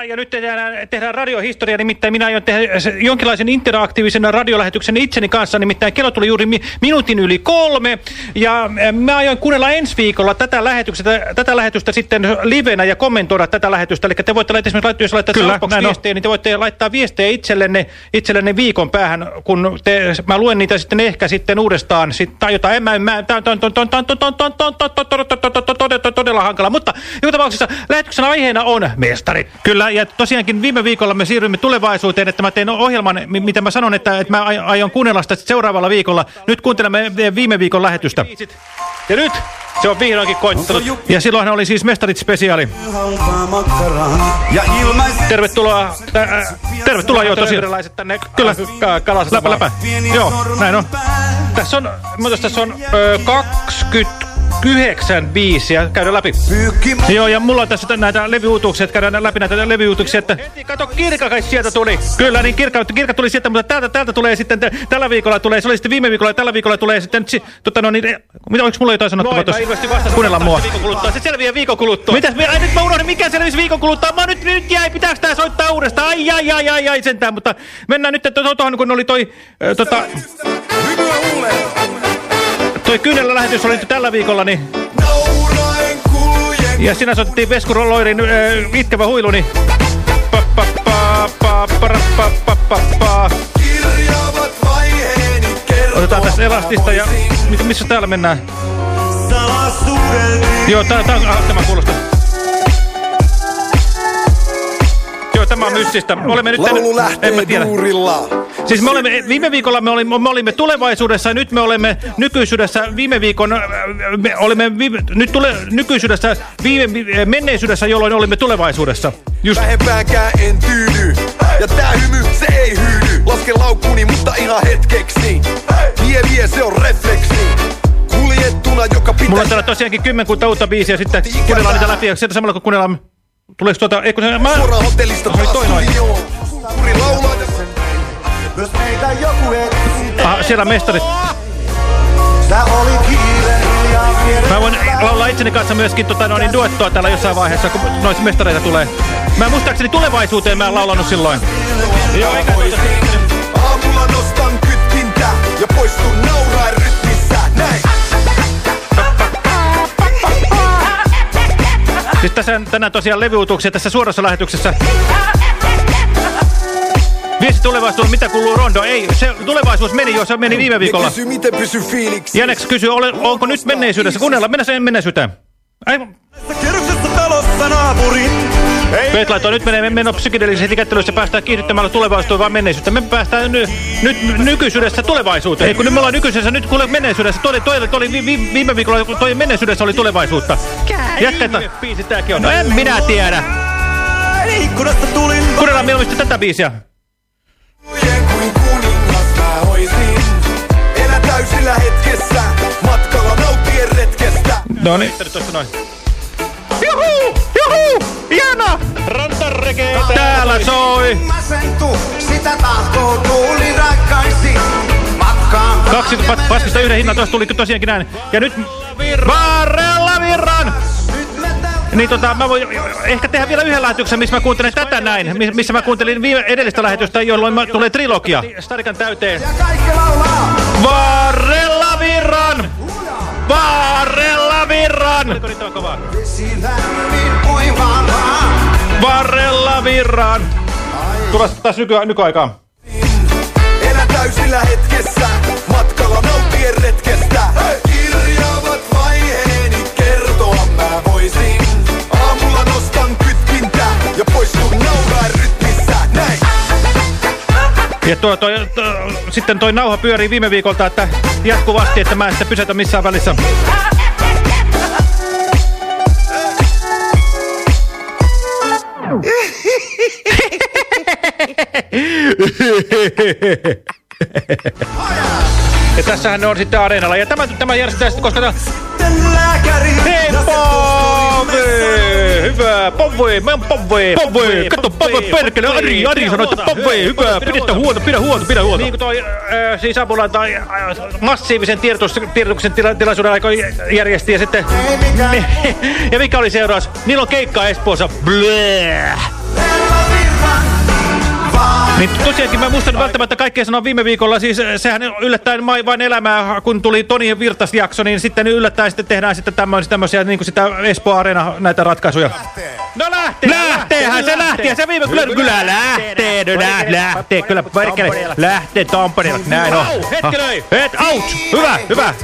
Ja, ja nyt tehdään, tehdään radiohistoria, nimittäin minä aion tehdä jonkinlaisen interaktiivisen radiolähetyksen itseni kanssa, nimittäin kello tuli juuri mi minuutin yli kolme, ja mä aion kuunnella ensi viikolla tätä, tätä lähetystä sitten livenä ja kommentoida tätä lähetystä, eli te voitte laittaa, esimerkiksi jos laittaa Kyllä, viestejä, niin te voitte laittaa viestejä itsellenne, itsellenne viikon päähän, kun te, mä luen niitä sitten ehkä sitten uudestaan, sit, tai jotain, en mä, mä, todella hankala, mutta joka tapauksessa lähetyksen aiheena on mestarit. Kyllä, ja tosiaankin viime viikolla me siirrymme tulevaisuuteen, että mä teen ohjelman, mitä mä sanon, että, että mä aion kuunnella sitä seuraavalla viikolla. Nyt kuuntelemme viime viikon lähetystä. Ja nyt se on vihdoinkin koittanut. Ja silloin oli siis Mestarit spesiaali. Tervetuloa. Äh, tervetuloa jo tosiaan. tänne. Kyllä. Läpä, läpä. Joo, näin on. Tässä on, tässä on ö, 20 95 ja käydään läpi. Joo, ja mulla on tässä näitä levyuutuksia, että käydään läpi näitä levyuutuksia. Että... Kato, Kirka kai sieltä tuli. Kyllä, niin Kirka, kirka tuli sieltä, mutta täältä, täältä tulee sitten, tällä viikolla tulee, se oli sitten viime viikolla ja tällä viikolla tulee sitten, tota no niin, mitä, oliko mulla jotain sanottavaa tuossa? Kuunnella mua. Se selviää viikon kuluttua. Mitäs, ai, nyt mä unohdin, mikä selvisi viikon kuluttua. Mä nyt, nyt jäi, pitääkö tää soittaa uudestaan? Ai, ai, ai, ai, ai, sentään, mutta mennään nyt tuohon, kun oli toi, äh, tota... Toi kyynellä lähetys oli tällä viikolla, niin ja siinä soitettiin Vesku Loirin äh, itkevä huilu, niin... Pa, pa, pa, pa, pa, pa, pa, pa, pa. Otetaan tässä elastista ja... Missä täällä mennään? Joo, tää, tää, tämä kuulostaa. Joo, tämä on mystistä. Olemme nyt... Laulu lähtee duurilla. Siis me olemme, viime viikolla me olimme, me olimme tulevaisuudessa, nyt me olemme nykyisyydessä, viime viikon, me olemme viime, nyt tule, nykyisyydessä, viime, menneisyydessä, jolloin olimme tulevaisuudessa. Just. Vähempäänkään en tyydy, ja tää hymy, se ei hyydy. Laske laukkuni, mutta ihan hetkeksi. Vie vie, se on refleksi. Kuljettuna, joka pitää... Mulla on täällä tosiaankin kymmenkunta uutta biisiä, sitten kuunnellaan niitä läpi, ja sieltä samalla kun kuunnellaan... Tuleeko tuota... Eikö se... Mä... Suoraan hotellista taas studioon. Kuri laulaa jos meitä joku Aha, siellä mestarit. Sä oli kiire Mä voin laulaa itseni kanssa myöskin tota, no, niin duettoa täällä jossain vaiheessa, kun noissa mestareita tulee. Mä muistaakseni tulevaisuuteen mä en laulanut silloin. Joo, eikä Aamulla nostan kytkintä ja poistun nauraen rytmissä. Näin. Siis tässä tänään tosiaan levyutuksia tässä suorassa lähetyksessä. Viesti tulevaisuus, mitä kuuluu Rondo? Ei, se tulevaisuus meni jo, se meni viime viikolla. Kysy, miten pysy fiiliksi. Jäneks kysyy, ole, onko nyt menneisyydessä? Kuunnella, mennä sen menneisyyteen. Aivan. Kerroksessa talossa naapurin. Pet laittoi, nyt menee meno psykedeellisessä kättelyssä päästään kiihdyttämällä tulevaisuuteen vaan menneisyyttä. Me päästään ny, nyt nykyisyydessä tulevaisuuteen. Ei kun nyt me ollaan nykyisyydessä, nyt kuule menneisyydessä. Toi, toi, toi, vi, vi, viime viikolla toi menneisyydessä oli tulevaisuutta. On. No en minä tiedä. Kuunnellaan mieluusti tätä biisiä. Täysillä hetkessä, matkalla nauttien retkestä. No niin. noin. Juhu! Juhu! Hieno! Rantarekeitä! Täällä soi! Masentu, sitä tahtoo tuuli rakkaisi. Kaksi paskista yhden hinnan, tuossa tuli tosiaankin näin. Ja nyt virran! Niin tota, mä voin ehkä tehdä vielä yhden lähetyksen, missä mä kuuntelen tätä näin, missä mä kuuntelin viime edellistä lähetystä, jolloin tulee trilogia. Starikan täyteen. Varrella virran! Varrella virran! Oliko riittävän kovaa? Varrella virran! Tulla taas nyky nykyaikaan. Elä täysillä hetkessä, Ja tuo, toi, to, sitten toi nauha pyörii viime viikolta, että jatkuvasti, että mä en sitten pysäytä missään välissä. Ja tässähän ne on sitten areenalla. Ja tämä, tämä järjestetään sitten, koska... Hei, Pove! Hyvä, Pove, mä oon Pove, Pove, kato Pove, perkele, Ari, Ari sanoi, että Pove, hyvä, pidettä huolta, pidä huolta, pidä huolta. Niin kuin toi, äh, siis Apula tai äh, massiivisen tiedotuksen tila, tilaisuuden aika järjesti ja sitten... ja mikä oli seuraus? Niillä on keikka Espoossa. Bleh! Niin tosiaankin mä muistan välttämättä kaikkea sanoa viime viikolla, siis eh, sehän yllättäen vain elämää, kun tuli Toni Virtas-jakso, niin sitten yllättäen sitten tehdään sitten tämmöisiä niin kuin sitä Espoo Arena näitä ratkaisuja. No lähtee! Lähteehän se lähtee, se viime kyllä, kyllä lähtee, no lähtee, kyllä perkele, lähtee Tampereella, näin on. Hetki löi! Et, ouch! Hyvä, hyvä!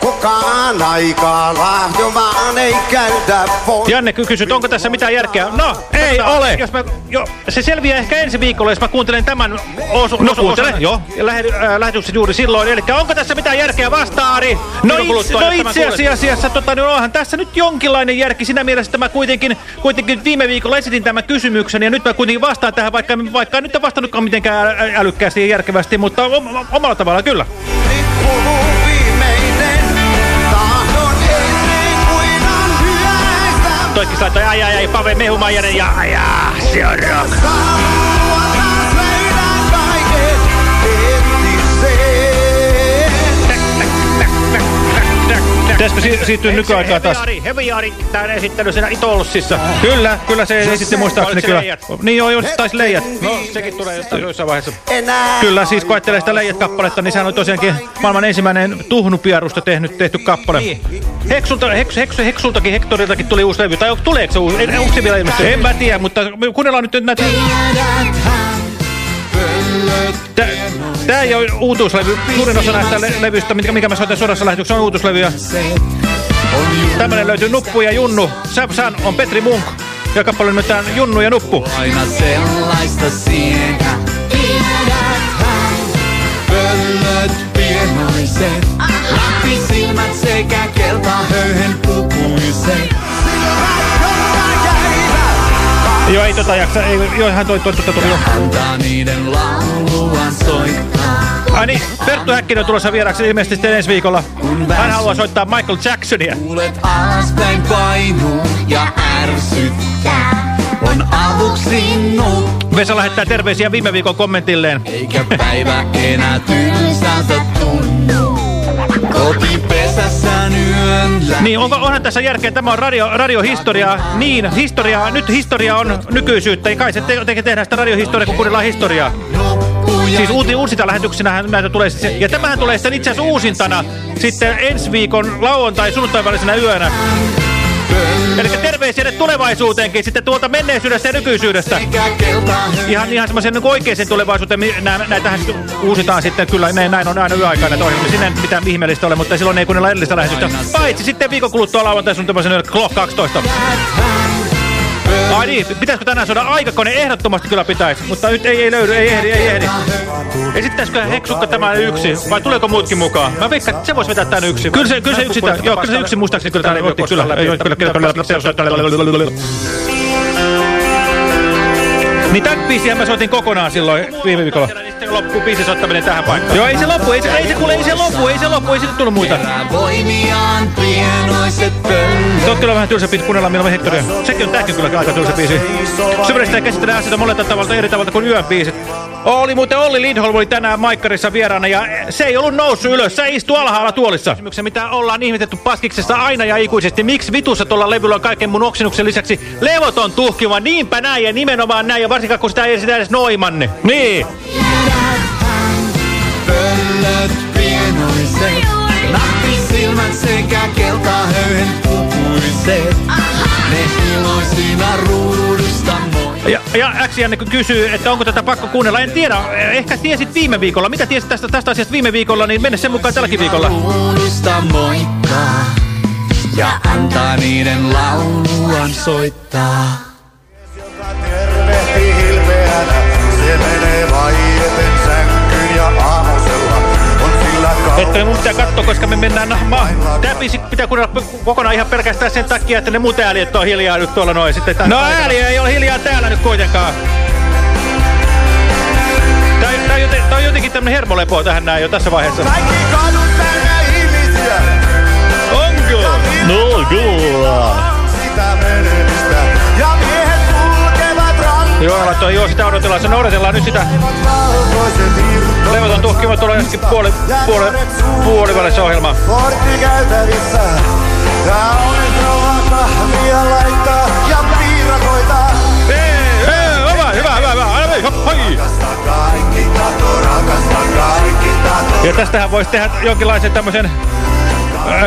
Kukaan aikaa lahjomaan ei käydä voi. Janne kysyt, onko tässä mitään järkeä? No, ei ole! Jos mä, jo, se selviää ehkä ensi viikolla, jos mä kuuntelen tämän osu, no, osu, osan, jo. ja lähe, äh, lähetyksen juuri silloin. Eli onko tässä mitään järkeä vastaari? No, itse, no itse asiassa, tota, niin onhan tässä nyt jonkinlainen järki siinä mielessä, että mä kuitenkin, kuitenkin viime viikolla esitin tämän kysymyksen ja nyt mä kuitenkin vastaan tähän, vaikka, vaikka nyt en vastannutkaan mitenkään älykkäästi ja järkevästi, mutta omalla tavalla kyllä. Toikki laittoi ai ai ai Pave Mehumaijanen ja ai se on rock. Pitäisikö si siirtyä nykyaikaan taas? Heviaari tämän esittelysenä Itolsissa. Kyllä, kyllä se esitti muistaakseni kyllä. Niin joo, taisi leijät. No, sekin tulee jossain vaiheessa. Kyllä, siis kun ajattelee sitä leijät-kappaletta, niin sehän on tosiaankin maailman ensimmäinen tuhnupiarusta tehnyt, tehty kappale. Heksulta, heks, heks, Heksultakin, Hektoriltakin tuli uusi levy. Tai tuleeko se uusi? Onko se vielä ilmestynyt? En mä tiedä, mutta kuunnellaan nyt näitä... Tää ei ole uutuuslevy. Suurin osa näistä le levyistä, mikä, mikä mä soitan suorassa lähetyksessä, on uutuuslevyjä. Tämmönen löytyy Nuppu ja Junnu. Säpsän on Petri Munk. Ja kappale nimetään Junnu ja Nuppu. Aina sellaista sinä tiedäthän. Pöllöt pienoiset, lappisilmät sekä keltahöyhen pukuiset. Joo, ei tota jaksa. Ei, joo, hän toi, toi, toi, toi, toi. Antaa niiden lauluan soittaa. Ai niin, Perttu Häkkinen on tulossa vieraksi ilmeisesti sitten ensi viikolla. Hän haluaa soittaa Michael Jacksonia. Kuulet alaspäin painu ja ärsyttää. On avuksi. Vesa lähettää terveisiä viime viikon kommentilleen. Eikä päivä enää tylsältä. Kotipesässä. Niin, onko, onhan tässä järkeä, tämä on radio, radiohistoriaa. Niin, historiaa, nyt historia on nykyisyyttä. Ja kai se te, te tehdään sitä radiohistoriaa, kun kuunnellaan historiaa. Siis uusi, uusita lähetyksenähän näitä tulee. Ja tämähän tulee sitten itse asiassa uusintana sitten ensi viikon lauantai sunnuntai välisenä yönä. Eli terveisiä tulevaisuuteenkin sitten tuolta menneisyydestä ja nykyisyydestä. Ihan, ihan semmoisen niin oikeisen tulevaisuuteen. Näitähän uusitaan sitten kyllä. Ne, näin on aina yöaikaa näitä ohjelmia. Sinne ei mitään ihmeellistä ole, mutta silloin ei kuunnella edellistä lähetystä. Paitsi sitten viikon kuluttua lauantai sunnuntai Clock 12. Ai niin, pitäisikö tänään saada aikakone? Ehdottomasti kyllä pitäisi, mutta nyt ei, ei löydy, ei ehdi, ei ehdi. Esittäisikö Heksukka tämän yksi, vai tuleeko muutkin mukaan? Mä veikkaan, että se voisi vetää tämän yksi. Kyllä se, kyllä se yksi, joo, kyllä se yksi muistaakseni kyllä tämän otti, kyllä, kyllä, kyllä, kyllä. Niin tämän biisiä mä soitin kokonaan silloin viime viikolla. Loppuu biisin soittaminen tähän paikkaan. Joo, ei se loppu, ei se, ei se kuule, ei se loppu, ei se loppu, ei sitten tullut muita. Se on kyllä vähän tylsä biisi, kuunnellaan milloin Hectoria. Sekin on tähkin kyllä aika tylsä biisi. Syvällistä käsittelee asioita monelta tavalla eri tavalla kuin yön biisit. Oli muuten Olli Lindholm oli tänään Maikkarissa vieraana ja se ei ollut noussut ylös. Se istui alhaalla tuolissa. Kysymyksen, mitä ollaan ihmetetty paskiksesta aina ja ikuisesti. Miksi vitussa tuolla levyllä on kaiken mun oksennuksen lisäksi levoton tuhkiva? Niinpä näin ja nimenomaan näin ja varsinkaan kun sitä ei sitä edes noimanne. Niin. Pöllöt pienoiset, nappisilmät sekä keltahöyhen pukuiset. Ne iloisina ruudusta ja, ja X Janne kysyy, että onko tätä pakko kuunnella. En tiedä, ehkä tiesit viime viikolla. Mitä tiesit tästä, tästä asiasta viime viikolla, niin mene sen mukaan tälläkin viikolla. ja antaa niiden lauluan soittaa. Että mun pitää katsoa, koska me mennään... Ma Tää biisi pitää kuunnella kokonaan ihan pelkästään sen takia, että ne muut ääliöt on hiljaa nyt tuolla noin. Sitten no ääliö ei ole hiljaa täällä nyt kuitenkaan. Tää, tää, joten, tää on jotenkin tämmönen hermolepo tähän näin jo tässä vaiheessa. Kaikki kadut täynnä ihmisiä. Onko? No kyllä. Sitä menemistä. Ja miehet kulkevat rantaa. Joo, joo, sitä odotellaan. Se odotellaan nyt sitä. Levoton tuhkivat tulee jäskin puoli, puoli, puolivälissä ohjelmaa. Porttikäytävissä. Tää on rouva kahvia laittaa ja piirakoita. Ei, ei, hyvä, hyvä, hyvä, hyvä. Aina meni, hoi. Ja tästähän voisi tehdä jonkinlaisen tämmöisen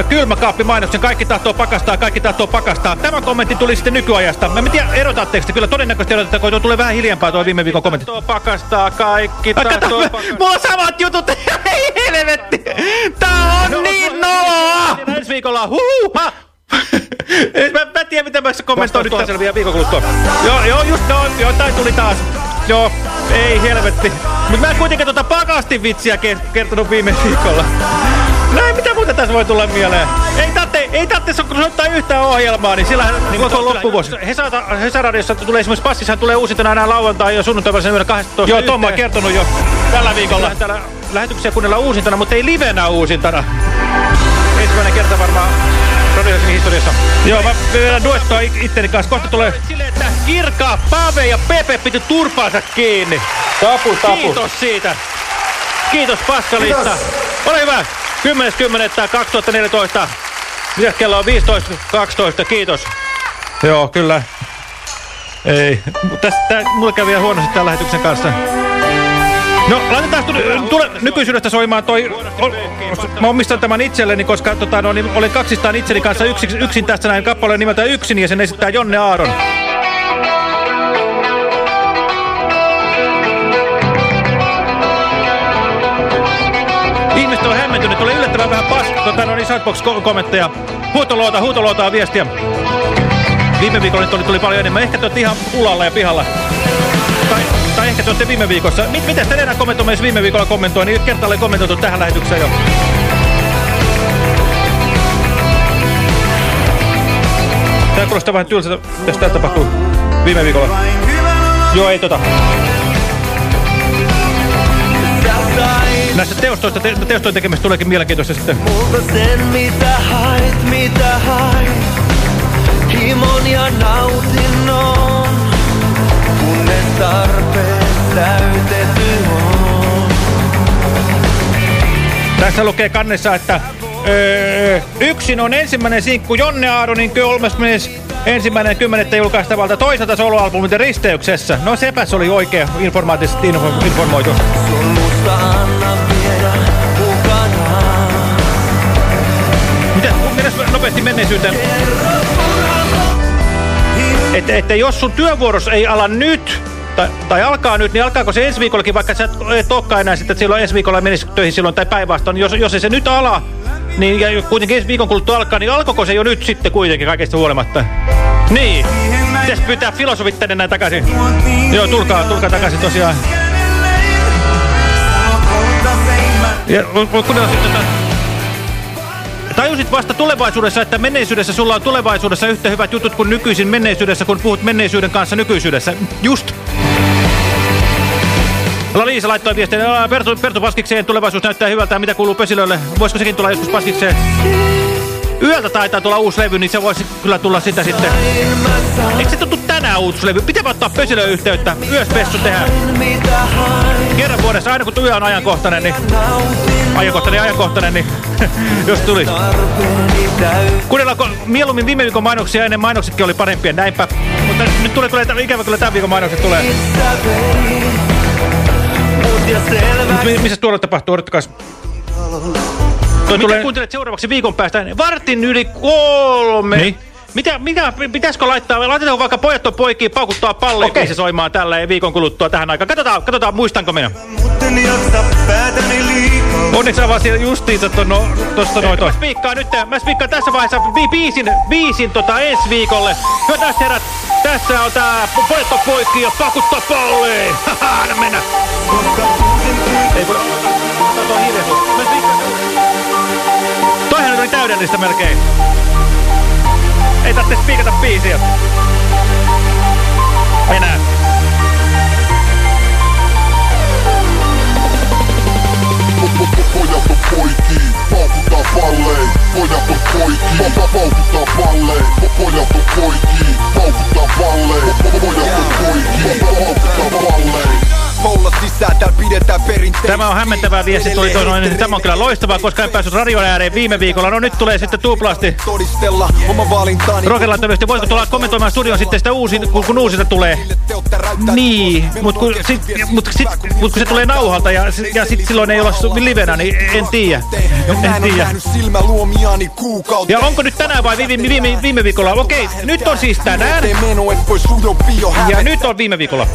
kylmäkaappimainoksen. Kaikki tahtoo pakastaa, kaikki tahtoo pakastaa. Tämä kommentti tuli sitten nykyajasta. Mä en tiedä, erotaatteko te? Kyllä todennäköisesti erotatte, kun tulee vähän hiljempaa tuo viime viikon kommentti. Tahtoo pakastaa, kaikki tahtoo pakastaa. Mulla on samat jutut, ei helvetti! Tää on no, niin noloa! Ensi viikolla, huuha! mä, mä tiedän, mitä mä kommentoin nyt tässä vielä viikon kuluttua. Joo, joo, just noin, jotain tuli taas. Joo, ei helvetti. Mutta mä en kuitenkaan tuota pakastin vitsiä kertonut viime viikolla. Näin, mitä muuta tässä voi tulla mieleen? Ei tarvitse, ei tarvitse soittaa yhtään ohjelmaa, niin sillähän niin koko loppuvuosi. Hesaradiossa tulee esimerkiksi Passissahan tulee uusintana aina lauantai ja sunnuntai välisen 12. Joo, Tom on kertonut jo tällä viikolla. Täällä lähetyksiä kuunnella uusintana, mutta ei livenä uusintana. Ensimmäinen kerta varmaan Radio Helsingin historiassa. Joo, mä vedän duettoa itteni kanssa. Kohta tulee silleen, että Kirka, Pave ja Pepe piti turpaansa kiinni. Tapu, tapu. Kiitos siitä. Kiitos Paskalista. Ole hyvä. 10.10.2014. Mitä kello on 15.12. Kiitos. Joo, kyllä. Ei. Tästä, mulle kävi vielä huonosti tämän lähetyksen kanssa. No, laitetaan tule, nykyisyydestä soimaan toi... Mä omistan tämän itselleni, koska tota, no, niin, olin kaksistaan itseni kanssa yksin, yksin tässä näin kappaleen nimeltä Yksin, ja sen esittää Jonne Aaron. Tota, no, niin Sidebox-kommentteja. Huutoluota, huutoluotaa viestiä. Viime viikolla tuli, tuli paljon enemmän. Ehkä te olette ihan ulalla ja pihalla. Tai, tai ehkä te olette viime viikossa. Mit, mitä te enää kommentoimme, jos viime viikolla kommentoi, niin kertaalleen kommentoitu tähän lähetykseen jo. Tää kuulostaa vähän tylsältä, mitä täällä tapahtuu viime viikolla. Joo, ei tota. Näistä teostoista, te, teostojen tekemistä tuleekin mielenkiintoista sitten. Multa sen, mitä hait, mitä hait. Himon ja nautinnon, kunnes tarpeet täytetty on. Tässä lukee kannessa, että öö, yksin on ensimmäinen sinkku Jonne Aaronin 31. ensimmäinen kymmenettä julkaistavalta toiselta soloalbumilta risteyksessä. No sepäs oli oikein informaatisesti info informoitu. Sun musta anna nopeasti menneisyyteen. Että, että jos sun työvuoros ei ala nyt, tai, tai alkaa nyt, niin alkaako se ensi viikollakin, vaikka sä et olekaan enää sitten, että silloin ensi viikolla menisi töihin silloin tai päinvastoin. Jos, jos ei se nyt ala, niin ja kuitenkin ensi viikon kuluttua alkaa, niin alkoiko se jo nyt sitten kuitenkin kaikesta huolimatta? Niin. Pitäisi pyytää filosofit tänne näin takaisin. Joo, tulkaa, tulkaa takaisin tosiaan. Ja kuunnella sitten tätä. Tajusit vasta tulevaisuudessa, että menneisyydessä sulla on tulevaisuudessa yhtä hyvät jutut kuin nykyisin menneisyydessä, kun puhut menneisyyden kanssa nykyisyydessä. Just. Liisa laittoi viestin, Pertu, Pertu Paskikseen, tulevaisuus näyttää hyvältä, mitä kuuluu Pesilölle. Voisiko sekin tulla joskus Paskikseen? Yöltä taitaa tulla uusi levy, niin se voisi kyllä tulla sitä sitten. Eikö se tuttu tänään uusi levy? Pitää ottaa Pesilöön yhteyttä, yöspessu tehdä. Kerran vuodessa, aina kun yö on ajankohtainen, niin... Ajankohtainen, ajankohtainen, niin... jos tuli. Kuunnellaanko mieluummin viime viikon mainoksia, ennen mainoksetkin oli parempia, näinpä. Mutta nyt tulee, tulee ikävä kyllä tämän viikon mainokset tulee. Missä tuolla tapahtuu? Odottakaa. Toi Mitä tulee... kuuntelet seuraavaksi viikon päästä? Vartin yli kolme. Niin? Mitä, mitä, pitäisikö laittaa, laitetaanko vaikka pojat on poikiin paukuttaa palleen okay. soimaan tällä viikon kuluttua tähän aikaan. Katsotaan, katsotaan muistanko minä. Onneksi vaan siellä justiinsa tuosta no, noin toi. Mä spiikkaan nyt, mä spiikkaan tässä vaiheessa vi, biisin, biisin tota ensi viikolle. Hyvät herrat, tässä on tää pojat on poikiin ja pakuttaa palleen. Haha, mennä. Täydellistä melkein. Ei tarvitse spiikata biisiä. Enää. Pojat on poikii, paukuttaa palleen. Pojat on poikii, paukuttaa palleen. Pojat on poikii, paukuttaa palleen. Pojat on poikii, paukuttaa palleen. Täällä pidetään Tämä on hämmentävää viesti, tuli tuossa noin. Tämä on kyllä loistavaa, koska en päässyt radion ääreen viime viikolla. No nyt tulee sitten tuplasti. Rokelanta myös, voitko tulla kommentoimaan studion sitten sitä uusi, kun, kun uusista tulee? Niin, mutta kun, sit, mut, sit, mut kun se tulee nauhalta ja, ja sit silloin ei olla livenä, niin en tiedä. En tiedä. Ja onko nyt tänään vai viime, viime, viime viikolla? Okei, nyt on siis tänään. Ja nyt on viime viikolla.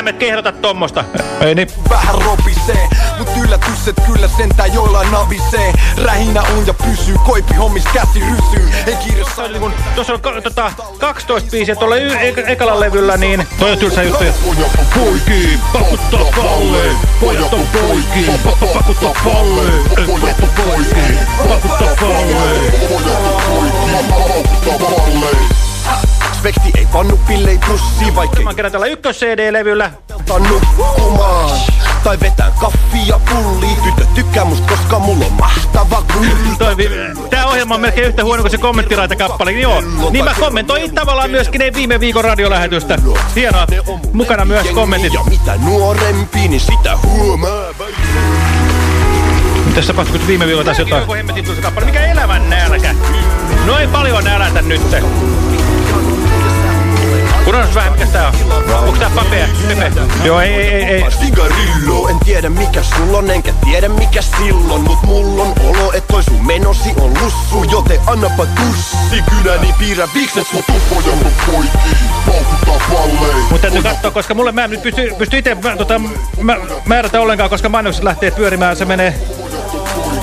Eihän me kehdota tommosta. Ei niin. Vähän ropisee, mut yllätys, et kyllä sentään joillain navisee. Rähinä on ja pysyy, koipi hommis käsi rysyy. Ei kirjassa on kun tuossa on tota, 12 biisiä tuolla ek ekalla levyllä, niin toi on tylsä juttu. Poikii, pakuttaa palleen, pojat on poikii, pakuttaa palleen, pojat on poikii, pakuttaa palleen, pojat on poikii, pakuttaa palleen. Spekti ei pannu pillei pussiin vaikkei Mä kerran tällä ykkös-CD-levyllä nukkumaan Tai vetää kaffia pulliin. Tyttö tykkää must koska mulla on mahtava kulli Tää ohjelma on melkein yhtä huono kuin se kommenttiraita kappale Joo, niin mä kommentoin tavallaan myöskin ne viime viikon radiolähetystä. Hienoa, mukana myös kommentit. Ja mitä nuorempi, niin sitä huomaa. Tässä tapahtui, kun viime viikolla taas jotain? Mikä elämän nälkä? No ei paljon nälätä nytte. Unohdus vähän, mikä tää on? Onko tää papea? Pepe? Joo, ei, ei, ei. Sigarillo, en tiedä mikä sulla on, enkä tiedä mikä silloin. Mut mulla on olo, et toi sun menosi on lussu. Joten annapa tussi, kynäni piirrä vikset sun tuppoja mun poikii. Paukuttaa pallein. Mut täytyy katsoa, koska mulle mä en nyt pysty, pysty itse tota, mä, määrätä ollenkaan, koska mainokset lähtee pyörimään. Se menee...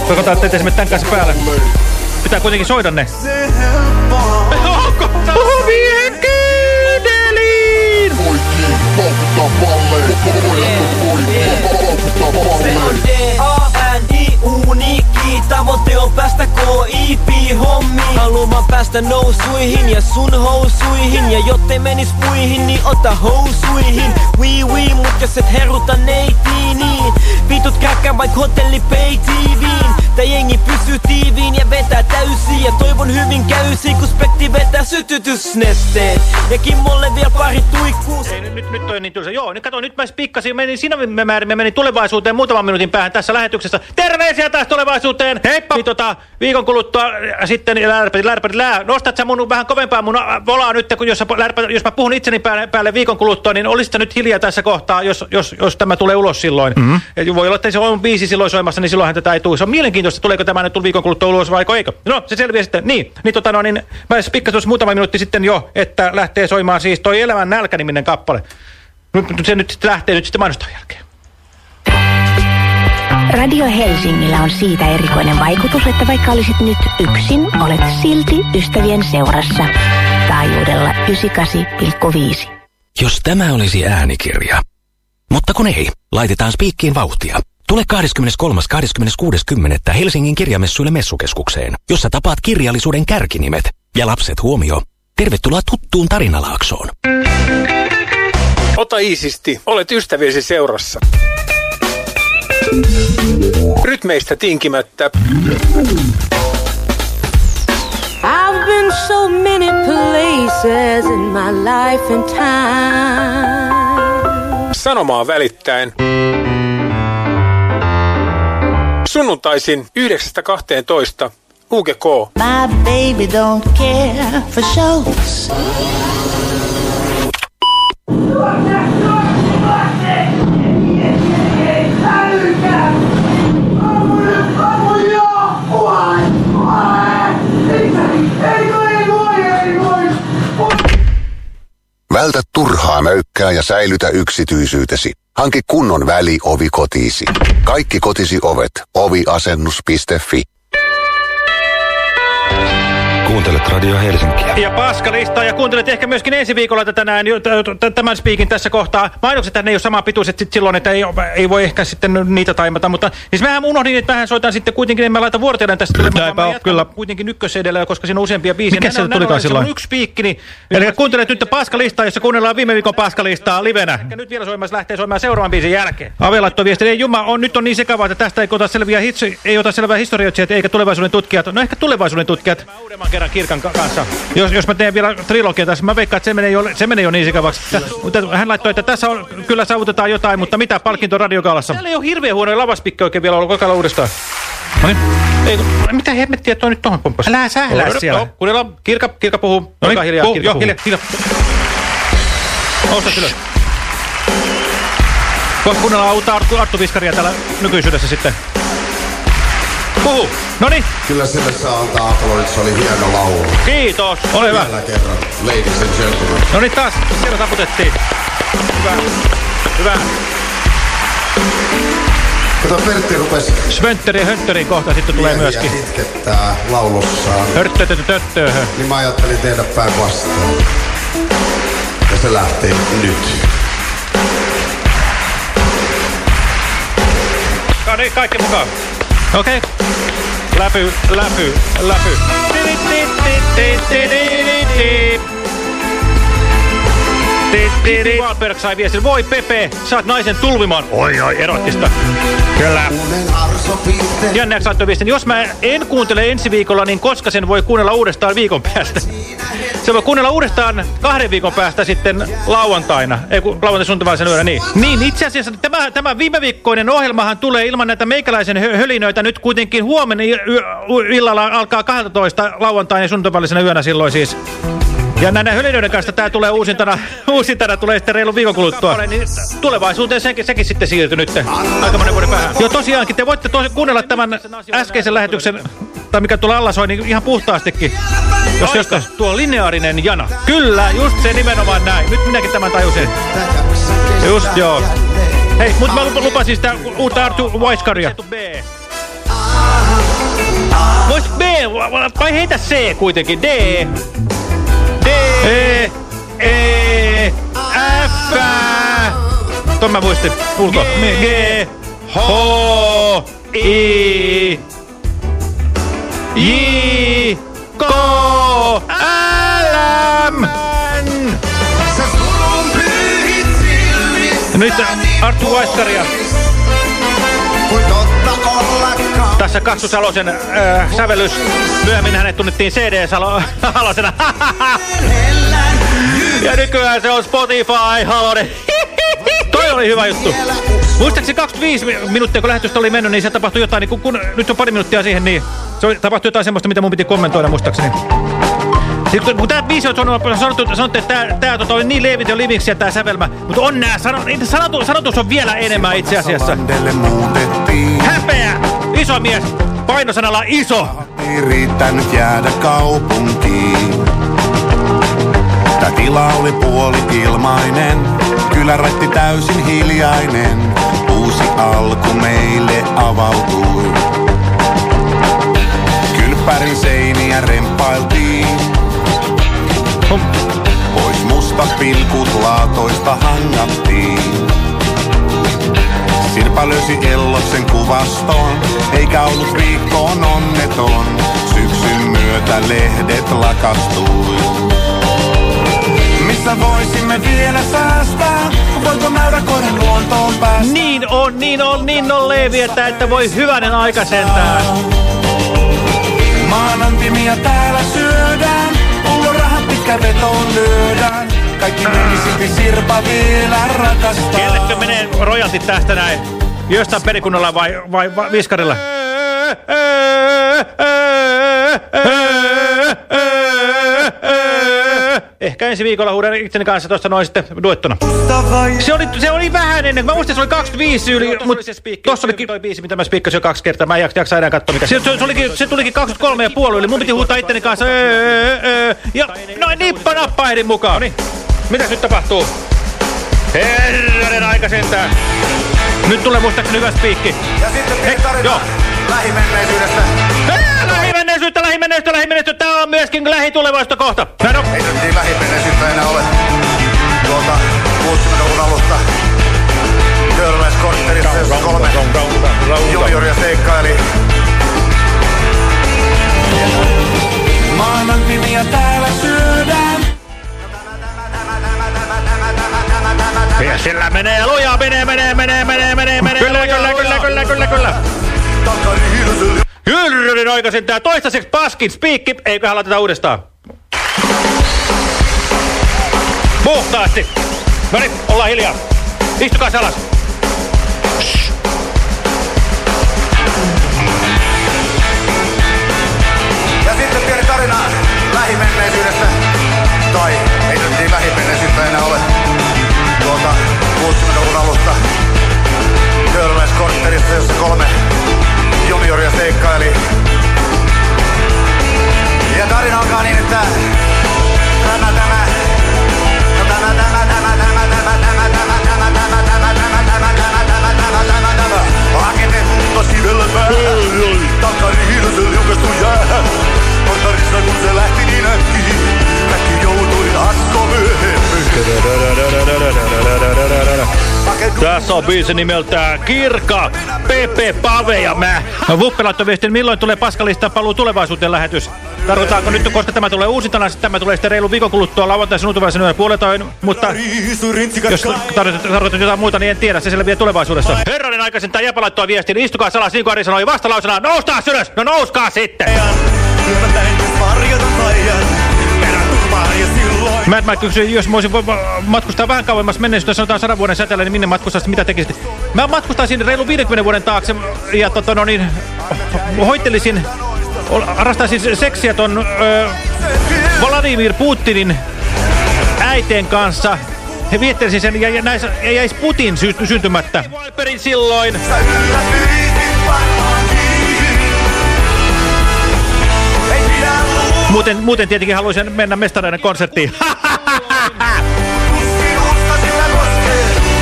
Toivotaan, että esimerkiksi tän kanssa päälle. Pitää kuitenkin soida ne. Paukuttaa palleen. Paukuttaa palleen. Se on D-A-N-I-U, uniikki. Tavoite on päästä KIP-hommiin. Haluan päästä nousuihin ja sun housuihin. Ja jottei menis puihin, niin ota housuihin. Wii wii, mut jos et heruta neittiin, niin vitut kräkkää vaik hotelli pay TVin. Tää jengi pysyy tiiviin ja vetää täysiin. Ja toivon hyvin käysi, kun spekti vetää sytytysnesteet. Ja Kimmolle vielä pari tuikkuu. Ei, nyt, nyt, toi niin tylsä. Joo, nyt kato, nyt mä pikkasin, menin siinä määrin, mä menin tulevaisuuteen muutaman minuutin päähän tässä lähetyksessä. Terveisiä taas tulevaisuuteen! Heippa! Niin, tota, viikon kuluttua sitten lärpärit, lärpärit, lää. Nostat sä mun vähän kovempaa mun volaa nyt, kun jos, lärpä, jos mä puhun itseni päälle, päälle viikon kuluttua, niin olisit nyt hiljaa tässä kohtaa, jos, jos, jos tämä tulee ulos silloin. Mm -hmm. Voi olla, että se on biisi silloin soimassa, niin silloinhan tätä ei tule. Se on mielenkiintoista, tuleeko tämä nyt viikon kuluttua ulos vai eikö? No, se selviää sitten. Niin, niin, tota, no, niin mä pikkasin muutama minuutti sitten jo, että lähtee soimaan siis toi Elämän nälkä-niminen kappale. Nyt se nyt lähtee nyt sitten mainostaan jälkeen. Radio Helsingillä on siitä erikoinen vaikutus, että vaikka olisit nyt yksin, olet silti ystävien seurassa. Taajuudella 98,5. Jos tämä olisi äänikirja. Mutta kun ei, laitetaan spiikkiin vauhtia. Tule 23.26.10. Helsingin kirjamessuille messukeskukseen, jossa tapaat kirjallisuuden kärkinimet. Ja lapset huomio. Tervetuloa tuttuun tarinalaaksoon. Ota iisisti, olet ystäviesi seurassa. Rytmeistä tinkimättä. I've been so many places in my life and time. Sanomaa välittäen. Sunnuntaisin 9.12. UGK. My baby don't care for shows. Vältä turhaa möykkää ja säilytä yksityisyytesi. Hanki kunnon väliovi kotiisi. Kaikki kotisi ovet. Oviasennus.fi Kuuntelet Radio Helsinkiä. Ja paskalista ja kuuntelet ehkä myöskin ensi viikolla tätä näin, tämän spiikin tässä kohtaa. Mainokset ne ei ole sama pituiset sit silloin, että ei, ei voi ehkä sitten niitä taimata, mutta siis mähän unohdin, että mähän soitan sitten kuitenkin, en mä laita vuorotellen tästä tulemaan. Mä kyllä. kuitenkin ykkösedellä, koska siinä on useampia biisejä. Mikä se tulikaan silloin? Se on yksi spiikki, niin Eli kuuntelet nyt paskalistaa, jossa kuunnellaan viime viikon paskalistaa livenä. Ja nyt vielä soimassa lähtee soimaan seuraavan biisin jälkeen. Ave laittoi viesti, ei juma, on, nyt on niin sekavaa, että tästä ei ota selviä, ei ota selvää historioitsijat eikä tulevaisuuden tutkijat. No ehkä tulevaisuuden tutkijat. Mä uudemman kerran Kirkan kanssa. Jos, jos mä teen vielä trilogia tässä, mä veikkaan, että se menee jo, se menee jo niin sikavaksi. Mutta hän laittoi, että tässä on, kyllä saavutetaan jotain, mutta mitä palkinto radiokaalassa? Täällä ei ole hirveän huono lavaspikki oikein vielä ollut kokeilla uudestaan. No niin. Ei, mitä hemmettiä toi nyt tohon pomppasi? Älä sählää siellä. No, kuunnellaan. Kirka, Kirka puhuu. No niin, hiljaa, puhu, Kirka jo, puhuu. hiljaa, hiljaa. Nousta ylös. Kuunnellaan uutta Arttu, Arttu Viskaria täällä nykyisyydessä sitten. Puhu. No niin. Kyllä sille saa antaa aplodit, se oli hieno laulu. Kiitos, ole hyvä. Vielä kerran, ladies and gentlemen. No niin taas, siellä taputettiin. Hyvä. Hyvä. Kato, Pertti rupesi... Svöntteri ja Höntterin kohta sitten tulee myöskin. hitkettää laulussaan. Hörttötötötöhö. Niin mä ajattelin tehdä päinvastoin. Ja se lähti nyt. No niin, kaikki mukaan. Okei. Okay. Läpy, läpy, läpy. Titi Wahlberg sai viestin. Voi Pepe, saat naisen tulvimaan. Oi oi, erottista. Kyllä. Janne saattoi viestin. Jos mä en kuuntele ensi viikolla, niin koska sen voi kuunnella uudestaan viikon päästä? Se voi kuunnella uudestaan kahden viikon päästä sitten lauantaina. Ei kun lauantai sunnuntai yönä, niin. Niin, itse asiassa tämä, tämä viime viikkoinen ohjelmahan tulee ilman näitä meikäläisen hölinoita nyt kuitenkin huomenna illalla alkaa 12 lauantaina ja sunnuntai yönä silloin siis. Ja näiden hölynöiden kanssa tämä tulee uusintana, uusintana tulee sitten reilu viikon kuluttua. Niin tulevaisuuteen sekin, sekin sitten siirtyy nyt aika monen vuoden päähän. Joo tosiaankin, te voitte tosi, kuunnella tämän äskeisen lähetyksen, tai mikä tuolla alla soi, niin ihan puhtaastikin. Jos jostain tuo lineaarinen jana. Kyllä, just se nimenomaan näin. Nyt minäkin tämän tajusin. Just joo. Hei, mutta mä lupasin sitä uutta Artu Weisskaria. Vois B, vai heitä C kuitenkin, D. E, E, F. Tuon mä muistin. Ulko. G, H, I, J, K, L, M. Nyt Arttu Vaiskaria. Tässä Kassu Salosen äh, sävellys. Myöhemmin hänet tunnettiin CD-salosena. ja nykyään se on Spotify Halonen. Toi oli hyvä juttu. Muistaakseni 25 minuuttia, kun lähetystä oli mennyt, niin se tapahtui jotain, niin kun, kun nyt on pari minuuttia siihen, niin se tapahtui jotain semmoista, mitä mun piti kommentoida muistaakseni. Sitten, kun tämä biisi on sanottu, sanottu että tämä, tämä tota, on niin leivit ja liviksiä tämä sävelmä, mutta on nämä, sanotu, sanotus on vielä enemmän itse asiassa. Häpeä! Iso mies! Painosanalla iso! Riittänyt jäädä kaupunkiin. Tää tila oli puoli ilmainen, rätti täysin hiljainen. Uusi alku meille avautui. Kylppärin seiniä rempailtiin. Pois musta pilkut laatoista hangattiin. Sirpa löysi Elloksen kuvaston, eikä ollut viikkoon onneton. Syksyn myötä lehdet lakastui. Missä voisimme vielä säästää? Voiko mäyräkoiden luontoon päästä? Niin on, niin on, niin on leviätä, että voi hyvänen aika sentään. Maanantimia täällä syödään, pullo rahan pitkä vetoon lyödään. Kaikki meni silti Sirpa vielä rakastaa. Kellekö menee rojaltit tästä näin? Jostain perikunnalla vai, vai, vai viskarilla? Ehkä ensi viikolla huudan itseni kanssa tuosta noin sitten duettona. Se oli, se oli vähän ennen, mä muistin se oli 25 yli, mutta tuossa oli toi biisi, mitä mä spiikkasin jo kaksi kertaa, mä en jaksa enää katsoa mikä. Se, se, se, olikin, se tulikin 23 ja puoli yli, mun piti huutaa itteni kanssa öö, öö, ja noin nippa nappa ehdin mukaan. No niin, mitäs nyt tapahtuu? Herranen aika sentään. Nyt tulee muistaakseni hyvä spiikki. Ja sitten Hei, tarina lähimenneisyydestä. Lähimenneisyyttä, lähimenneisyyttä, lähimenneisyyttä. Tämä on myöskin lähitulevaista kohta. No. Ei nyt niin lähimenneisyyttä enää ole. Tuolta 60-luvun alusta työläiskortterissa, jossa kolme junioria seikkaili. Maanantimiä täällä syödään. Ja sillä menee lujaa, menee, menee, menee, menee, menee, menee. Kyllä, kyllä, kyllä, kyllä, kyllä, kyllä. Hyrrönen aikaisen tää toistaiseksi paskin spiikki. Eiköhän laiteta uudestaan. Puhtaasti. No niin, ollaan hiljaa. Istukaa alas. On biisi nimeltään Kirka, Pepe, Pave ja mä. No, viestin, milloin tulee Paskalista paluu tulevaisuuteen lähetys? Tarkoitaanko nyt, koska tämä tulee uusintana, tämä tulee sitten reilu viikon kuluttua lauantai sunnuntaisen yö puoletoin, mutta jos tarkoitat jotain muuta, niin en tiedä, se selviää tulevaisuudessa. Herranen aikaisin tämä Jepa laittoi viestin, istukaa salas, niin kuin Ari sanoi vastalausena, noustaa ylös, no nouskaa sitten! Mä, mä kysyin, jos mä voisin matkustaa vähän kauemmas menneisyyttä, sanotaan sadan vuoden säteellä, niin minne matkustaisit, mitä tekisit? Mä matkustaisin reilu 50 vuoden taakse ja tota, no niin, hoitelisin, harrastaisin seksiä ton ö, Vladimir Putinin äiteen kanssa. He viettelisin sen ja, ja, näissä, ja jäisi Putin sy syntymättä. Viperin silloin. Muuten, muuten tietenkin haluaisin mennä mestareiden konserttiin.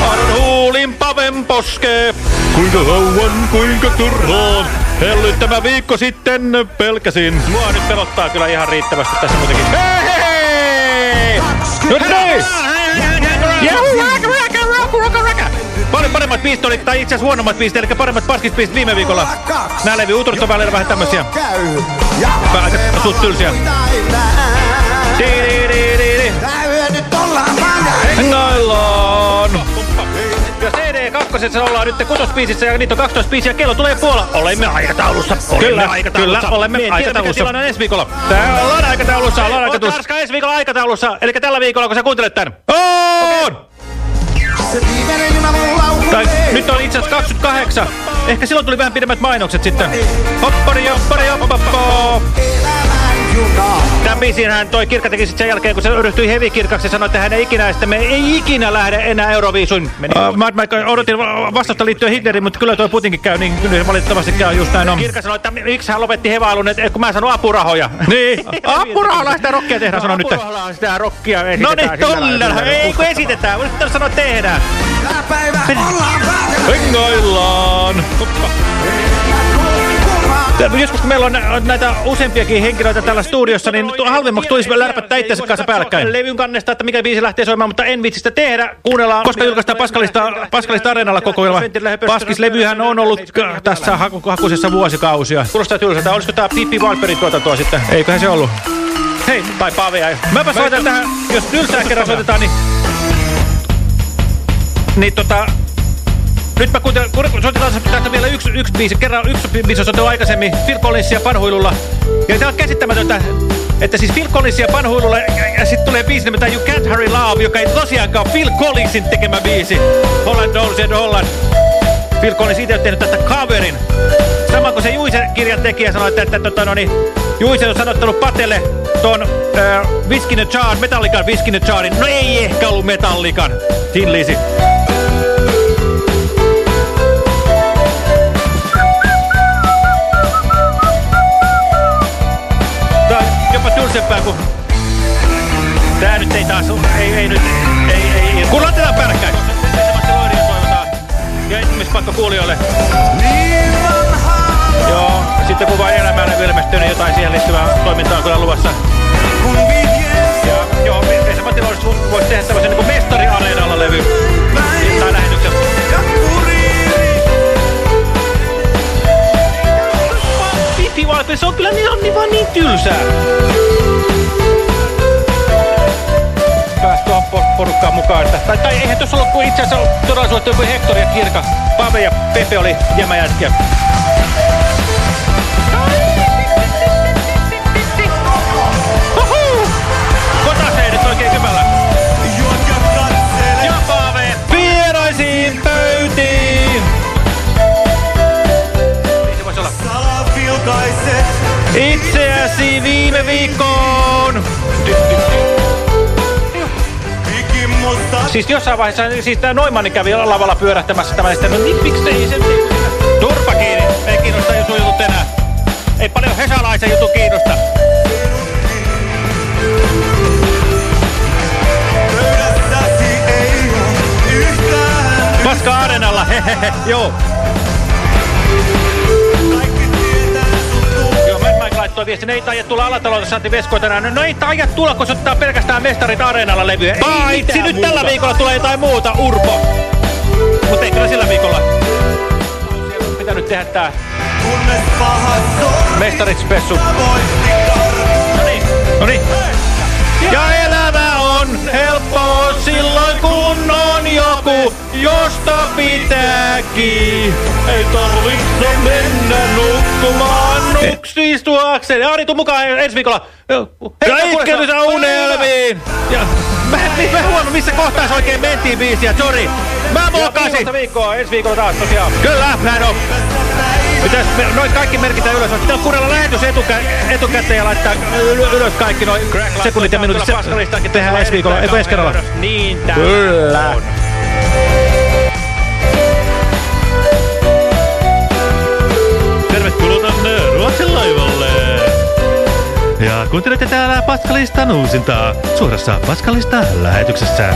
Aron huulin paven poskee. Kuinka kauan, kuinka turhaan. Hellyttävä viikko sitten pelkäsin. Mua nyt pelottaa kyllä ihan riittävästi tässä muutenkin. Hei, hei! No niin! Oli, tai itse asiassa huonommat biisit, eli paremmat paskit biisit viime viikolla. Nää levy uturit on välillä vähän tämmösiä. Aika suut tylsiä. Hengaillaan! Ja CD2 ollaan nyt kutosbiisissä ja niitä on 12 biisiä. Kello tulee puolella. Olemme aikataulussa. Olemme kyllä, aikataulussa. Kyllä, olemme Mie aikataulussa. Tiedä, mikä ensi viikolla. Tää ollaan aikataulussa. Ollaan aikataulussa. Oot ensi viikolla aikataulussa. Eli tällä viikolla, kun sä kuuntelet tän. On! Okay. Tai nyt on itse asiassa 28. Ehkä silloin tuli vähän pidemmät mainokset sitten. Hoppari, hoppari, hoppappo. Tämän biisin hän toi Kirkka teki sen jälkeen, kun se ryhtyi hevikirkaksi ja sanoi, että hän ei ikinä, että me ei ikinä lähde enää Euroviisuin. Uh, mä, mä odotin vastausta liittyen Hitleriin, mutta kyllä tuo Putinkin käy, niin kyllä valitettavasti käy just näin on. Kirkka sanoi, että miksi hän lopetti hevailun, että kun mä sanon apurahoja. Niin, apurahoilla sitä rockia tehdään, sano nyt. Apurahoilla sitä rockia esitetään. No niin, tolleen, ei kun esitetään, voisi sanoa tehdään. Tää päivä ollaan Hengaillaan. Hoppa. Joskus kun meillä on näitä useampiakin henkilöitä täällä studiossa, niin halvemmaksi tulisi lärpättää itsensä kanssa päällekkäin. Levyn kannesta, että mikä biisi lähtee soimaan, mutta en vitsi sitä tehdä. Kuunnellaan, koska julkaistaan Paskalista, Paskalista Areenalla kokoelma. Paskislevyhän on ollut tässä haku, hakusessa vuosikausia. Kuulostaa tylsältä. Olisiko tämä Pippi Valperin tuotantoa sitten? Eiköhän se ollut. Hei, tai Pavea. Mäpä soitan tähän, jos tylsää kerran soitetaan, niin... Niin tota, nyt mä kuuntelen, soitetaan tästä vielä yksi, yksi biisi. Kerran yksi biisi on aikaisemmin Phil Collinsia Panhuilulla. Ja tämä on käsittämätöntä, että siis Phil Collinsia Panhuilulla ja, ja sitten tulee biisi nimeltään You Can't Hurry Love, joka ei tosiaankaan Phil Collinsin tekemä biisi. Holland Dolls and Holland. Phil Collins itse on tehnyt tästä coverin. Sama kuin se Juise-kirjan tekijä sanoi, että, että tota, no niin, Juise on sanottanut Patelle ton äh, Whiskin the Jar, Metallican Whiskin the Jarin. No ei ehkä ollut Metallican. Tin Lisi. Tylsempää kuin... Tää nyt ei taas... Ei, ei nyt... Ei, ei, ei. Kun laitetaan päällekkäin! Ja ihmispakko kuulijoille. Joo, sitten kun vain elämään ilmestyy, niin jotain siihen liittyvää toimintaa on kyllä luvassa. Ja joo, Esa-Matti voisi tehdä tämmöisen niin kuin mestari-areenalla levy. Tai lähetyksen. Se on kyllä niin, niin vaan niin tylsää. Pääs tuohon porukkaan mukaan. Että, tai, tai eihän tuossa ollut kuin itse asiassa todella suorittu joku Hector ja Kirka. Pave ja Pepe oli jämäjätkiä. itseäsi viime viikkoon. Siis jossain vaiheessa siis tämä Noimani kävi lavalla pyörähtämässä tämän, sitten, no niin miksei se... Niin turpa kiinni, ei kiinnosta jutun jutut enää. Ei paljon hesalaisen jutu kiinnosta. Paska areenalla, hehehe, joo laittoi viestin, ei taida tulla alatalolta saati veskoa tänään. No ei taida tulla, kun se ottaa pelkästään Mestarit Areenalla levyä. Paitsi nyt tällä viikolla tulee jotain muuta, Urpo. Mutta ei kyllä sillä viikolla. Olisi pitänyt tehdä tää Mestarit Spessu. Noniin, noniin. Ja silloin kun on joku, josta pitääkin. Ei tarvitse mennä nukkumaan nuksistuakseen. Ari, tuu mukaan ensi viikolla. Ja itketysä unelmiin. Ja, mä, en, mä en huomannut, missä kohtaa se oikein mentiin biisiä, sorry. Mä mokasin. viikkoa, ensi viikolla taas tosiaan. Kyllä, näin on. Pitäis noin kaikki merkitä ylös. Pitää kuunnella lähetys etukä, etukäteen ja laittaa ylös kaikki noin sekunnit ja minuutit. Se, tehdään ensi viikolla, eikö ensi kerralla? Niin, tää Kyllä. On. Tervetuloa tänne Ruotsin laivalle. Ja kuuntelette täällä Paskalistan uusintaa suorassa Paskalista lähetyksessä.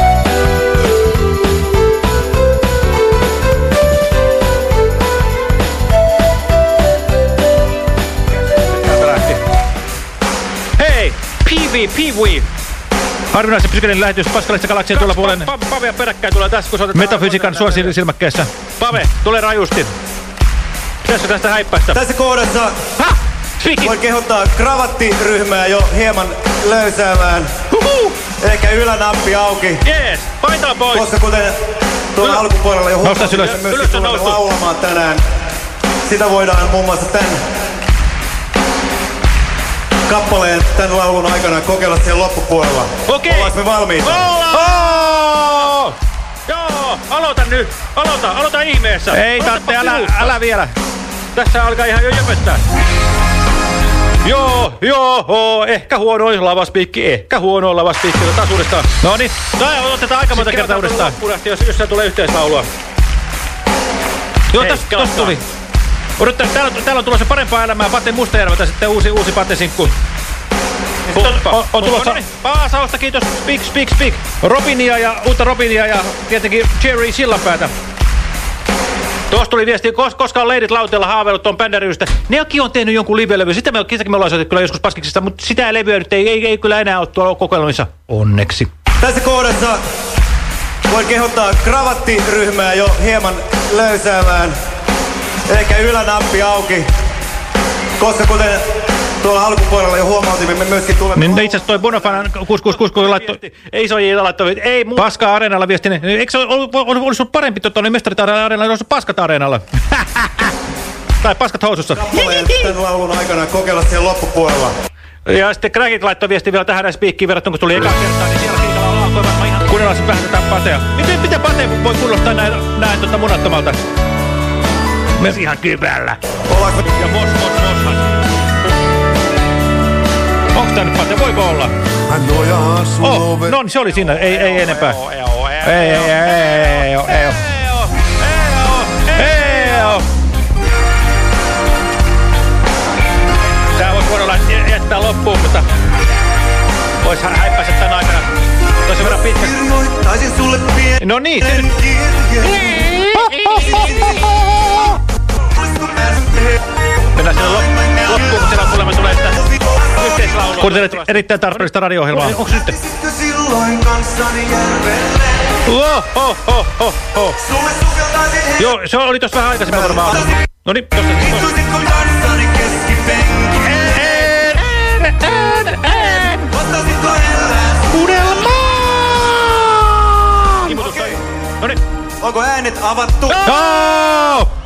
Pivi, pivi. Harvinaisen psykeinen lähetys Paskalista galaksien tuolla puolen. Pa, pa, Pavea peräkkäin tulee tässä, kun Metafysiikan suosilmäkkeessä. Pave, tule rajusti. Pitäisikö tästä häippäistä? Tässä kohdassa ha! voi kehottaa kravattiryhmää jo hieman löysäämään. Huhu! Eikä ylänappi auki. Jees, paitaa pois. Koska kuten tuolla alkupuolella jo huomasin, ylös. Ylös on laulamaan tänään. Sitä voidaan muun muassa tämän kappaleen tämän laulun aikana kokeilla siellä loppupuolella. Okei. Okay. Ollaanko me valmiita? Ollaan! Oh! Joo, aloita nyt. Aloita, aloita ihmeessä. Ei tarvitse, älä, älä vielä. Tässä alkaa ihan jo jöpöttää. Joo, joo, ehkä huono lavaspiikki, ehkä huono lavaspiikki, taas uudestaan. No niin, no otetaan aika monta kertaa uudestaan. Asti, jos, jos se tulee yhteislaulua. Joo, tässä tuli. Odottaa, täällä, täällä on tulossa parempaa elämää Pate Mustajärveltä sitten uusi, uusi Pate-sinkku. On, on tulossa Paasausta, kiitos, speak, speak, speak. Robinia ja uutta Robinia ja tietenkin Jerry Sillanpäätä. Tuossa tuli viesti, koska on leidit lauteella haaveillut tuon bändäriystä. Nekin on tehnyt jonkun live-levy. Sitä me, sitäkin me ollaan soitettu kyllä joskus paskiksista, mutta sitä levyä nyt ei, ei, ei kyllä enää ole tuolla kokoelmissa. Onneksi. Tässä kohdassa voin kehottaa kravattiryhmää jo hieman löysäämään eikä ylänappi auki. Koska kuten tuolla alkupuolella jo huomautimme, me myöskin tulemme... Niin itse asiassa toi Bonofanan 666 laittoi, ei soi laittoi, ei muu... Paska Areenalla viesti, niin eikö se olisi ollut parempi tuota, niin mestarit Areenalla, olisi Paskat Areenalla? tai Paskat housussa. Kappaleen tämän laulun aikana kokeilla siellä loppupuolella. Ja sitten Crackit laittoi viesti vielä tähän spiikkiin verrattuna, kun tuli eka kertaa, niin siellä kiikalla alkoi varmaan ihan kuunnella sitten vähän tätä patea. Miten, miten pate voi kuulostaa näin, näin tota munattomalta? Myös ihan kypällä. Ja mos, mos, moshan. Onks tää nyt pate? Voiko olla? Oh, no niin se oli siinä. Ei, ei enempää. Ei, ei, ei, ei, ei, ei, ei, Tää vois voida jättää loppuun, mutta vois häippäistä tän aikana. Toisen verran pitkä. No niin, se nyt... Mennään sinne loppuun, kun siellä kuulemma tulee sitä yhteislaulua. Kuuntelet erittäin tarpeellista radio-ohjelmaa. Onko nyt? Oh, oh, oh, oh, oh. Joo, se oli tossa vähän aikaisemmin varmaan. No niin, tossa. Onko äänet avattu? No!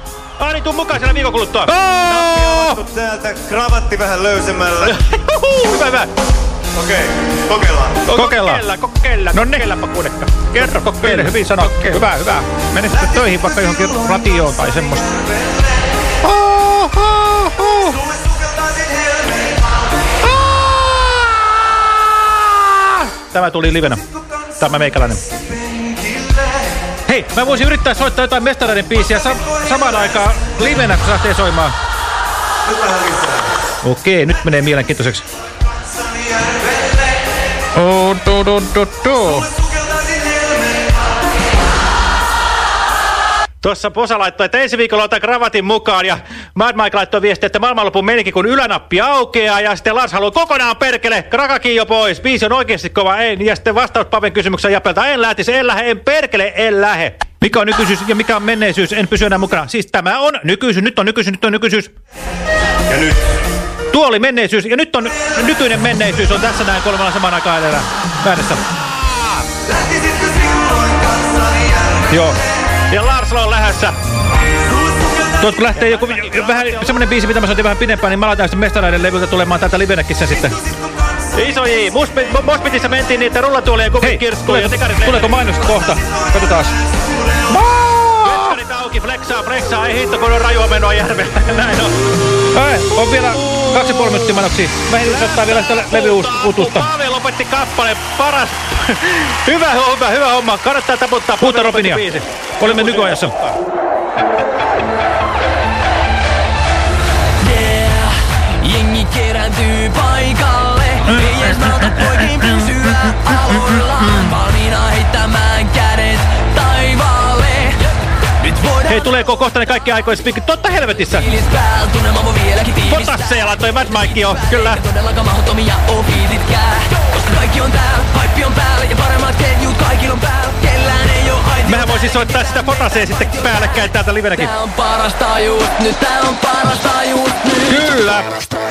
Ari, tuu mukaan siellä viikon kuluttua. Oh! täältä kravatti vähän löysemällä. hyvä, hyvä. Okei, okay, kokeillaan. Kokeillaan. Kokeillaan, kokeillaan. No niin. Kokeillaanpa kuudekka. Kerro, kokeile. Hyvin sanottu. Hyvä, hyvä. Mene sitten töihin vaikka johonkin ratioon tai semmoista. Oh, oh, oh. Tämä tuli livenä. Tämä meikäläinen. Hei, mä voisin yrittää soittaa jotain mestareiden biisiä sa samaan aikaan livenä, kun lähtee soimaan. Okei, nyt menee mielenkiintoiseksi. Oh, do, do, do, do. Tuossa Posa laittoi, että ensi viikolla otan kravatin mukaan ja Mad Mike laittoi viestiä, että maailmanlopun menikin, kun ylänappi aukeaa ja sitten Lars haluaa kokonaan perkele, krakakin jo pois, biisi on oikeasti kova, ei. Ja sitten vastaus Paven kysymyksen Japelta, en lähtisi, en lähe, en perkele, en lähe. Mikä on nykyisyys ja mikä on menneisyys, en pysy enää mukana. Siis tämä on nykyisyys, nyt on nykyisyys, nyt on nykyisyys. Ja nyt? Tuo oli menneisyys ja nyt on nykyinen menneisyys on tässä näin kolmella saman aikaan. Joo. Ja Larsla on lähdössä. Tuot kun lähtee joku vähän semmonen biisi, mitä mä soitin vähän pidempään, niin mä laitan sitten mestareiden levyltä tulemaan täältä livenäkissä sitten. Iso J. Mospitissä mentiin niin, että rullatuoli ja kovin kirskuun ja tekarit Tuleeko mainokset kohta? Katsotaan. Vetskarit auki, flexaa, flexaa, ei hitto, kun on rajua menoa järvellä. Näin on. Ei, on vielä kaksi puoli minuuttia mainoksia. Mä en ottaa vielä sitä levyutusta. Paave lopetti kappaleen. Paras. hyvä homma, hyvä homma. Kannattaa taputtaa. Puhuta Robinia. Olimme nykyajassa. Yeah, jengi kerääntyy paikalle. Ei edes Hei, tuleeko kohta ne kaikki aikojen? Totta helvetissä! Potasseja laittoi Mad Mike jo, kyllä. Mehän voisin soittaa sitä Potasea sitten päällekkäin täältä livenäkin. Tää on parasta just nyt, tää on parasta just nyt. Kyllä!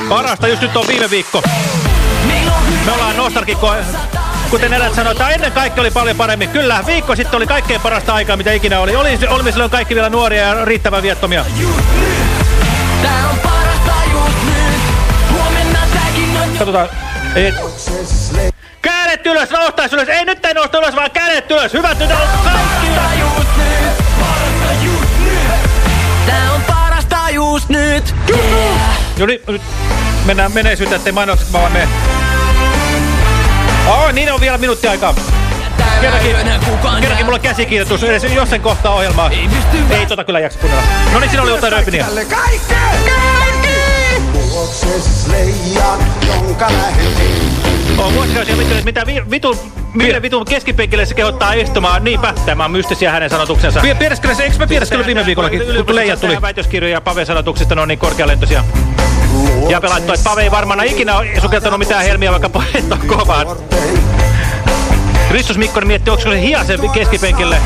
Parasta just nyt on viime viikko. Me ollaan nostalgikko. Kuten Elät sanoi, että ennen kaikki oli paljon paremmin. Kyllä, viikko sitten oli kaikkein parasta aikaa, mitä ikinä oli. oli olimme silloin kaikki vielä nuoria ja riittävän viettomia. Tää on parasta just nyt. Huomenna tääkin on jo... Katsotaan. Et. Kädet ylös, noustais ylös. Ei nyt ei nousta ylös, vaan kädet ylös. Hyvät nyt on kaikki Parasta just nyt. Parasta just nyt. Tää on parasta just nyt. Yeah. No niin, nyt mennään meneisyyteen, ettei mainokset vaan mene. Oh, niin on vielä minuutti aikaa. Kerrankin, kerrankin mulla on käsikirjoitus, edes jos sen kohtaa ohjelmaa. Ei, Ei tota kyllä jaksa kuunnella. No niin, siinä oli jotain röpiniä. Kaikki! Luokses leijan, jonka lähetin. On vuosikausia miettinyt, mitä mille vitun keskipenkille se kehottaa istumaan. Niinpä, tämä on mystisiä hänen sanotuksensa. Piereskele se, eikö mä piereskele viime viikollakin, kun leijat tuli? väitöskirjoja Paven sanotuksista, ne on niin korkealentoisia. Ja pelaittoi, että Pave ei varmaan ikinä ole sukeltanut mitään helmiä, vaikka pahet on kovaan. Ristus Mikkonen mietti, onko se hiasen keskipenkille.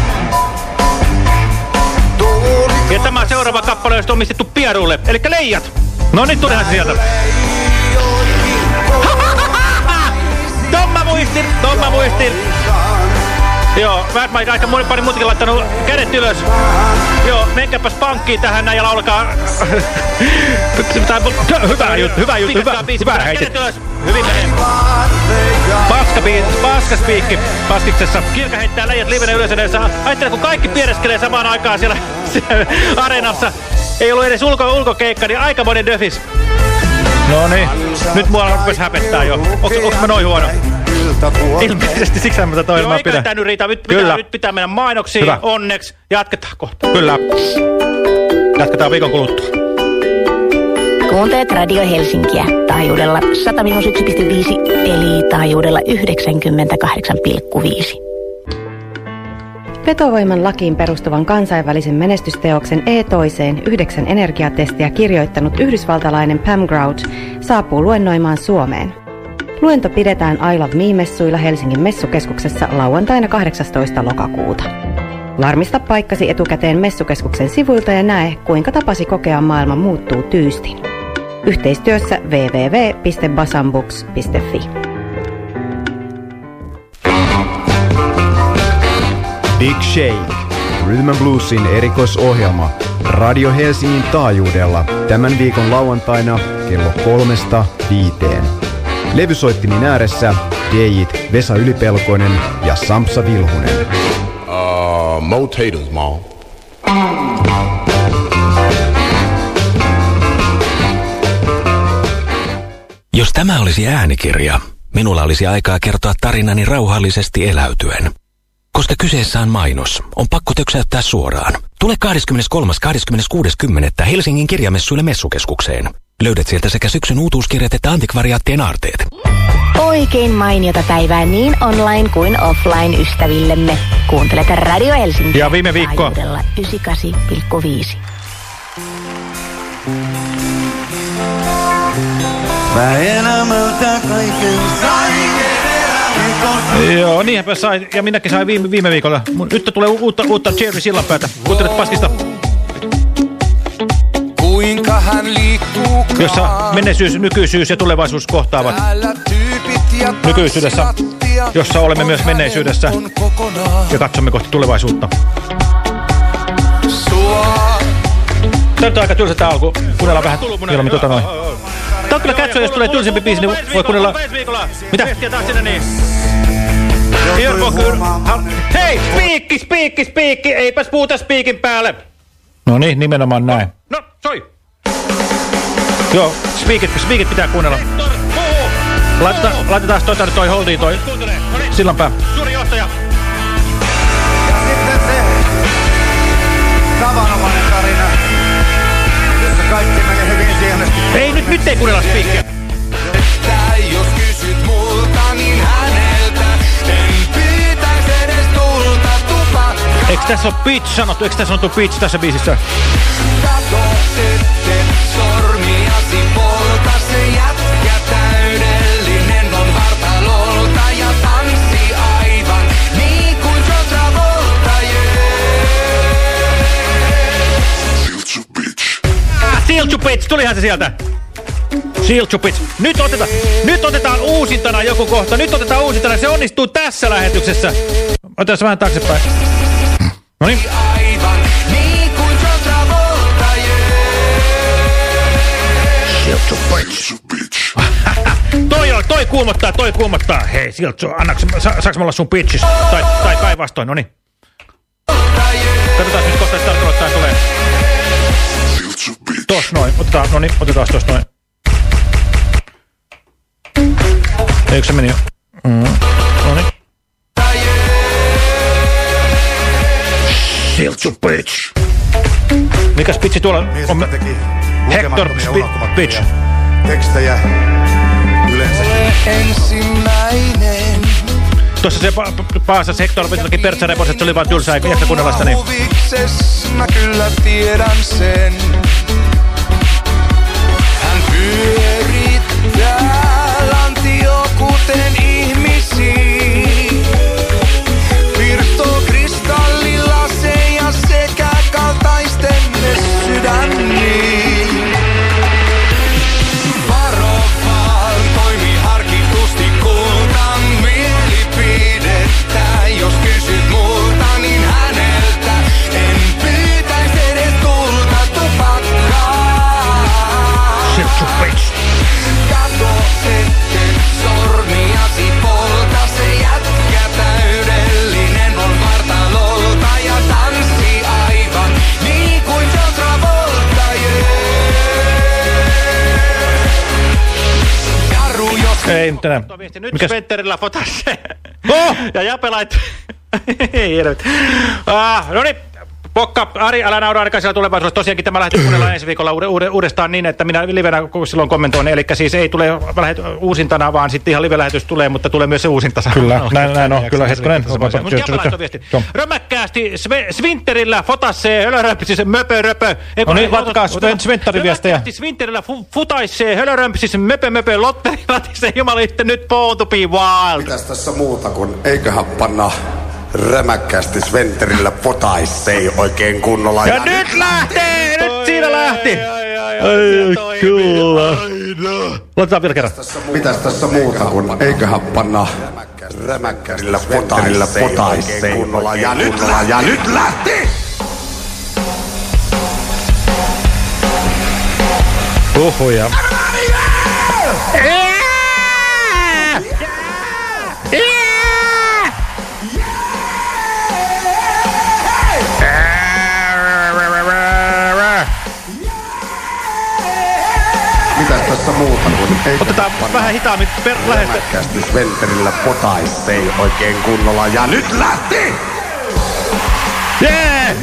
Ja tämä seuraava kappale, on omistettu Pierulle, eli leijat. No niin, tulehan sieltä. Muistin, Tomma muistin. Joo, Mad Mike aika moni pari muutakin laittanut kädet ylös. Joo, menkääpäs pankkiin tähän näin ja laulakaa. hyvä juttu, hyvä juttu, hyvä, hyvä heitit. Kädet ylös, hyvin menee. Paska, paska spiikki paskiksessa. Kirka heittää läjät livenä ylös edessä. Ajattele, kun kaikki piereskelee samaan aikaan siellä, siellä areenassa. Ei ollut edes ulko, ulkokeikka, niin aika monen döfis. No niin, nyt mua rupesi häpettää jo. Onks mä noin huono? Ilmeisesti siksi mä tätä ohjelmaa pidän. Joo, ei nyt riitä. Nyt pitää, Kyllä. nyt pitää mennä mainoksiin. Hyvä. Onneksi. Jatketaan kohta. Kyllä. Jatketaan viikon kuluttua. Kuuntelet Radio Helsinkiä taajuudella 101,5 eli taajuudella 98,5. Vetovoiman lakiin perustuvan kansainvälisen menestysteoksen E-toiseen yhdeksän energiatestiä kirjoittanut yhdysvaltalainen Pam Grouch saapuu luennoimaan Suomeen. Luento pidetään I Love Me-messuilla Helsingin messukeskuksessa lauantaina 18. lokakuuta. Varmista paikkasi etukäteen messukeskuksen sivuilta ja näe, kuinka tapasi kokea maailma muuttuu tyystin. Yhteistyössä www.basambooks.fi. Big Shake, Rhythm and Bluesin erikoisohjelma Radio Helsingin taajuudella tämän viikon lauantaina kello kolmesta viiteen. Levysoittimin ääressä DJit Vesa Ylipelkoinen ja Sampsa Vilhunen. Uh, mo taters, mom. Jos tämä olisi äänikirja, minulla olisi aikaa kertoa tarinani rauhallisesti eläytyen. Koska kyseessä on mainos, on pakko töksäyttää suoraan. Tule 23.26.10. Helsingin kirjamessuille messukeskukseen. Löydät sieltä sekä syksyn uutuuskirjat että antikvariaattien aarteet. Oikein mainiota päivää niin online kuin offline ystävillemme. Kuuntelet Radio Helsinki. Ja viime viikko. 98,5. Mä elämältä kaiken sain. Joo, niinpä sai. Ja minäkin sain viime, viime viikolla. Nyt tulee uutta, uutta Jerry Sillanpäätä. Kuuntelet paskista. Kuinka hän liikkuu Jossa menneisyys, nykyisyys ja tulevaisuus kohtaavat. Nykyisyydessä, jossa olemme myös menneisyydessä ja katsomme kohti tulevaisuutta. Tämä on aika tylsä tämä alku. Kuunnellaan vähän mieluummin tuota noin. Tämä on kyllä katsoa, jos tulee tylsempi biisi, niin voi kuunnella... Mitä? Hei, spiikki, spiikki, spiikki, eipäs puhuta spiikin päälle. No niin, nimenomaan näin. No, soi. Joo, spiikit, spiikit pitää kuunnella. Laitetaan, laitetaan toi, toi holdiin toi sillanpää. Suuri johtaja. Ja sitten se tavanomainen tarina, jossa kaikki menee hyvin siihen. Ei, nyt, nyt ei kuunnella spiikkiä. Jos kysyt multa, niin häneltä en pyytäis edes tulta tupakkaa. Eikö tässä ole bitch sanottu? Eikö tässä sanottu bitch tässä biisissä? Kato sitten sormiasi polta, se jätkä täydellinen on vartalolta ja tanssi aivan niin kuin John Travolta, Silchu bitch, tulihan se sieltä. Silchu bitch. Nyt otetaan, nyt otetaan uusintana joku kohta. Nyt otetaan uusintana. Se onnistuu tässä lähetyksessä. Otetaan vähän taaksepäin. No niin. Aivan niin Toi, on, toi kuumottaa, toi kuumottaa. Hei, Silchu, annaks, sa, saaks me olla sun bitchis? Tai, tai päinvastoin, no niin. Katsotaan nyt kohta, että tarkoittaa tulee. Tos noin, otetaan, no niin, otetaan tos noin. Eikö se meni jo? Mm. No niin. Silchu bitch. Mikäs pitsi tuolla on? Hector bitch. Tekstejä yleensäkin. Ensimmäinen. Tuossa se pa paasas Hector jotenkin pertsareposi, että se oli vaan tylsää, jaksa kuunnella sitä niin. Mä kyllä tiedän sen. Ei nyt Mikäs? Spenterillä fotasse. Oh! Ja Jape lait... Ei helvet. Ah, no niin. Pokka, Ari, älä naura ainakaan siellä tulevaisuudessa. Tosiaankin tämä lähetys kuunnellaan ensi viikolla uude, uude, uudestaan niin, että minä livenä silloin kommentoin. Eli siis ei tule lähet, uusintana, vaan sitten ihan live-lähetys tulee, mutta tulee myös se uusinta. Kyllä, näin- näin on. Kyllä. Joo. Römäkkäästi Svinterillä fotassee hölörömpsis möpö röpö. Ei, No niin, Sven- Sventtarin viestejä. Römäkkäästi Svinterillä fu, futaissee hölörömpsis möpö möpö lotteri latisse jumalitte nyt be wild. Mitäs tässä muuta kuin eiköhän panna rämäkkästi Sventerillä potaissei oikein kunnolla. Ja nyt lähtee! Nyt siinä lähti! Ai, kyllä. Laitetaan vielä kerran. Mitäs tässä muuta kuin eiköhän panna rämäkkäsillä potaissei potaissei kunnolla. Ja nyt, ja nyt lähti! Huhuja. Mitäs tässä eikä Otetaan vähän hitaammin per lähestä. Rämäkkästi Sventerillä potais ei oikein kunnolla. Ja nyt lähti! Jee!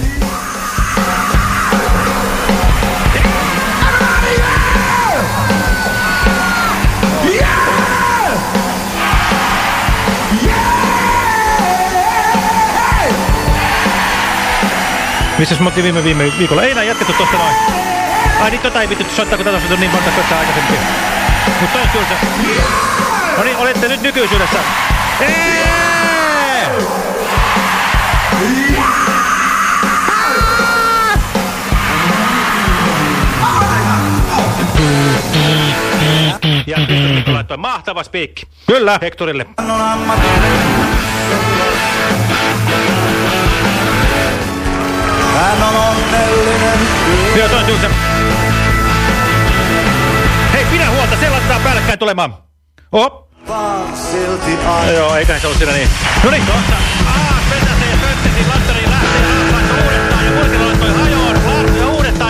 Yeah! Missä me oltiin viime, viime viikolla? Ei enää jatkettu tosta noin. Ai niin tota ei vittu soittaa, kun tätä on niin monta kertaa aikaisemmin. Mutta on kyllä se. No niin, olette nyt nykyisyydessä. Eee! Ja Mikko laittoi mahtava spiikki. Kyllä. Hektorille. Hän on onnellinen. Joo, toi on se. Hei, pidä huolta, se laitetaan päällekkäin tulemaan. Aina. Joo, eiköhän se ollut siinä niin. No niin, tuossa.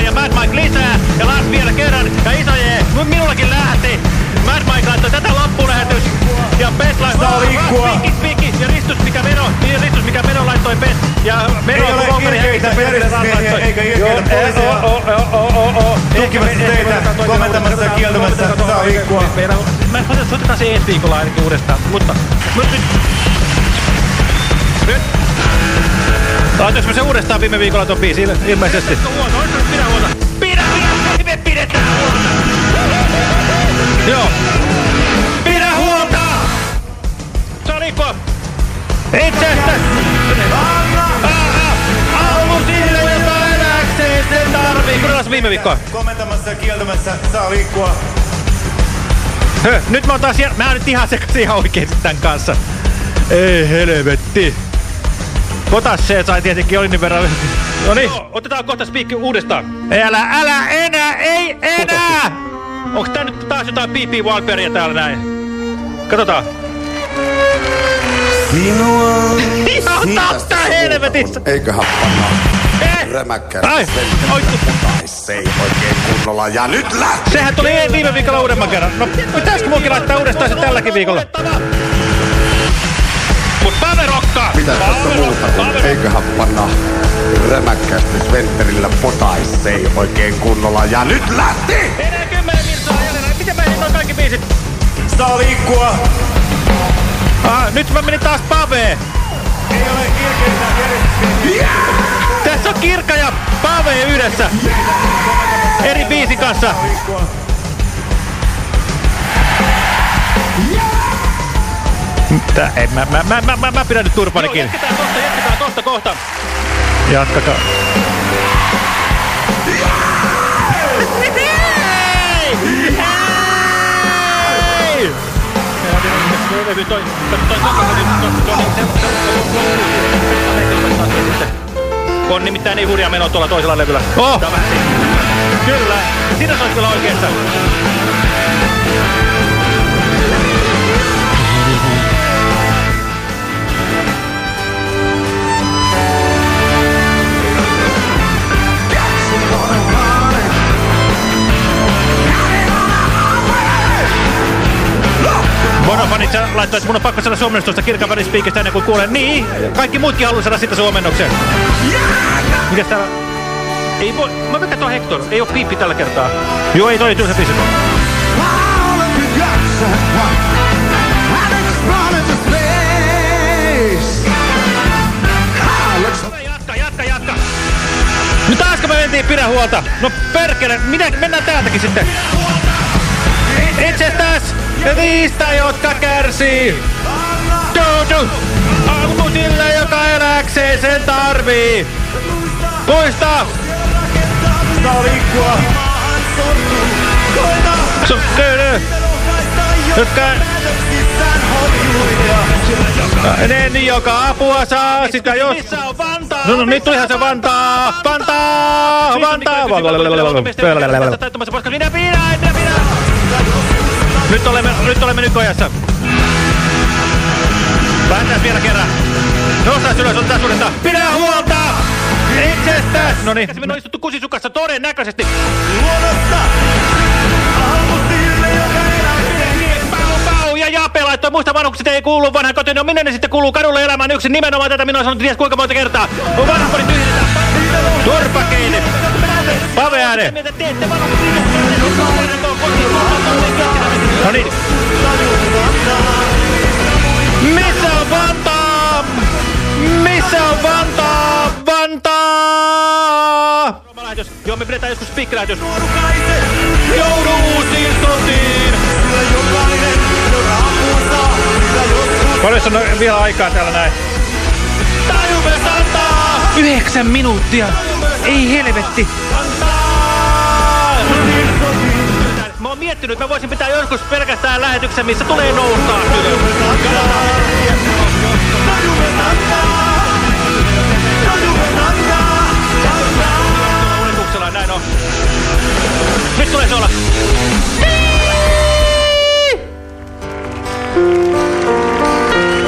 Ja Mad Mike lisää. Ja Lars vielä kerran. Ja Isoje, minullakin lähti. Mad Mike laittoi tätä loppulähetys. Ja Pet laittoi Saa liikkua. Pikki, pikki. Ja Ristus mikä meno. Ja Ristus mikä meno laittoi Pet. Ja meno ole Volkari Häkkisen laittoi. eikä ilkeitä Eikä me- teitä, ei me- komentamassa ja kieltämässä. Saa liikkua. On- Mä otetaan se ensi viikolla ainakin uudestaan, mutta... Nyt, nyt, nyt. Laitoinko me se uudestaan viime viikolla tuon biisi il- ilmeisesti? Pidä huolta? Pidä, pidä, me pidetään huolta! Joo. Sen tarvii. Viime viikkoa. Komentamassa ja kieltämässä. Saa liikkua. Hö, nyt mä oon taas, mä oon nyt ihan sekaisin ihan oikeesti tän kanssa. Ei helvetti. Kotas se sai tietenkin oli niin verran. No niin. Otetaan kohta spiikki uudestaan. Älä, älä enää, ei enää! Onks tää nyt taas jotain PP Walperia täällä näin? Katsotaan. Sinua. Ihan totta helvetissä! Eiköhän panna Eh! oi, potais ei oikein kunnolla. Ja nyt lähti! Sehän tuli ei viime viikolla uudemman kerran. No, pitäisikö munkin laittaa uudestaan se tälläkin viikolla? Mut Pave rokkaa! Mitä tässä muuta kuin eiköhän panna rämäkkästi Sventerillä potais ei oikein kunnolla. Ja nyt lähti! Enää kymmenen minsaa jäljellä. Miten mä kaikki biisit? Saa liikkua. Ah, nyt mä menin taas Paveen. Ei ole ilkeitä perusmiehiä. Tässä on Kirka ja Pave yhdessä. Eri biisin kanssa. Tää, ei, mä, mä, mä, mä, mä, mä pidän nyt turpani kiinni. Jatketaan kohta, jatketaan kohta, kohta. Jatkakaa. Hei! Levy toi, toi, on nimittäin niin hurjaa menoa tuolla toisella levyllä. Oh! Kyllä, siinä sä oot kyllä oikeassa. Laittoi, että mun on pakko saada suomennostusta kirkan välispiikistä ennen kuin kuulen. Niin, kaikki muutkin haluaa saada sitä suomennoksen. Mikäs täällä? Ei voi, mä veikkaan tuo Hector, ei oo piippi tällä kertaa. Joo, ei toi, se biisi. Jatka, jatka, jatka. Nyt taasko me mentiin pidä huolta? No perkele, mennään täältäkin sitten. Itsestäs ja niistä, jotka kärsii. Joutu, ammu sille, joka eläkseen sen tarvii. Muista! Saa liikkua. Kyllä. Jotka... Ne, joka apua saa, sitä jos... Missä on Vantaa? No, no nyt tulihan se Vantaa! Vantaa! Vantaa! Minä pidän, minä pidän! Nyt olemme, nyt olemme nykojassa. Lähdetään vielä kerran. Nostaa ylös, otetaan uudestaan. Pidä huolta! Itsestäs! Noniin. Me on istuttu kusisukassa todennäköisesti. Luonnosta. Aamu sille, muista vanhukset ei kuulu vanhan kotiin. No minne ne sitten kuuluu kadulle elämään yksin nimenomaan tätä minä olen sanonut ties kuinka monta kertaa. On vanhakodin tyhjennetään. Turpakeini. Paveääne. No niin. Missä on Vantaa? Missä on Vantaa? Vantaa! Joo, me pidetään joskus pikkilähetys. Joudu uusiin sotiin! Paljon on vielä aikaa täällä näin? Yhdeksän minuuttia! Ei helvetti! Että mä voisin pitää joskus pelkästään lähetyksen, missä tulee noustaa. Nyt tulee se olla.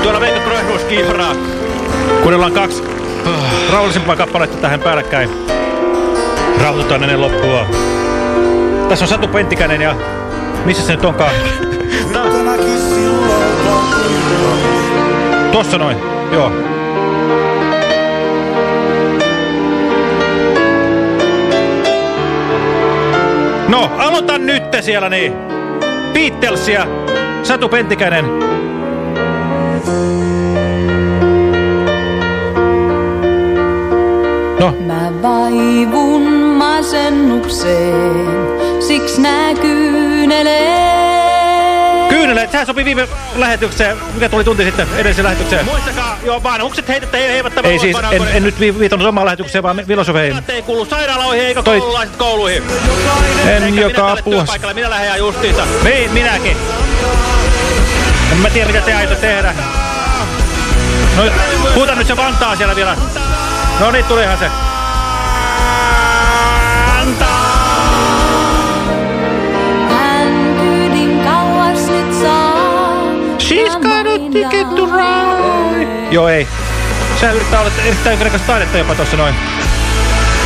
Tuolla Veikka Grönhus kiihoraa. Kuunnellaan kaksi rauhallisempaa kappaletta tähän päällekkäin. Rauhoitutaan ennen loppua. Tässä on Satu Penttikäinen ja missä se nyt onkaan? Tossa noin, joo. No, aloitan nyt siellä niin. Beatlesia, Satu Penttikäinen. No. Mä vaivun masennukseen, siksi nää kyynelee. Kyyneleet, sehän sopi viime lähetykseen, mikä tuli tunti sitten edelliseen lähetykseen. Muistakaa, joo, vanhukset heitettä ei eivät tämän Ei siis, en, en nyt vi viitannut omaan lähetykseen, vaan filosofeihin. ei kuulu sairaaloihin eikä Toi- koululaiset kouluihin. En Eikä joka puhas. työpaikalle, minä lähden ihan justiinsa. Niin, minäkin. En mä tiedä, mitä te aiotte tehdä. No, puhutaan nyt se Vantaa siellä vielä. No niin, tulihan se. Ticket to ride. Joo, ei. Sehän yrittää olla erittäin yksinkertaista taidetta jopa tossa noin.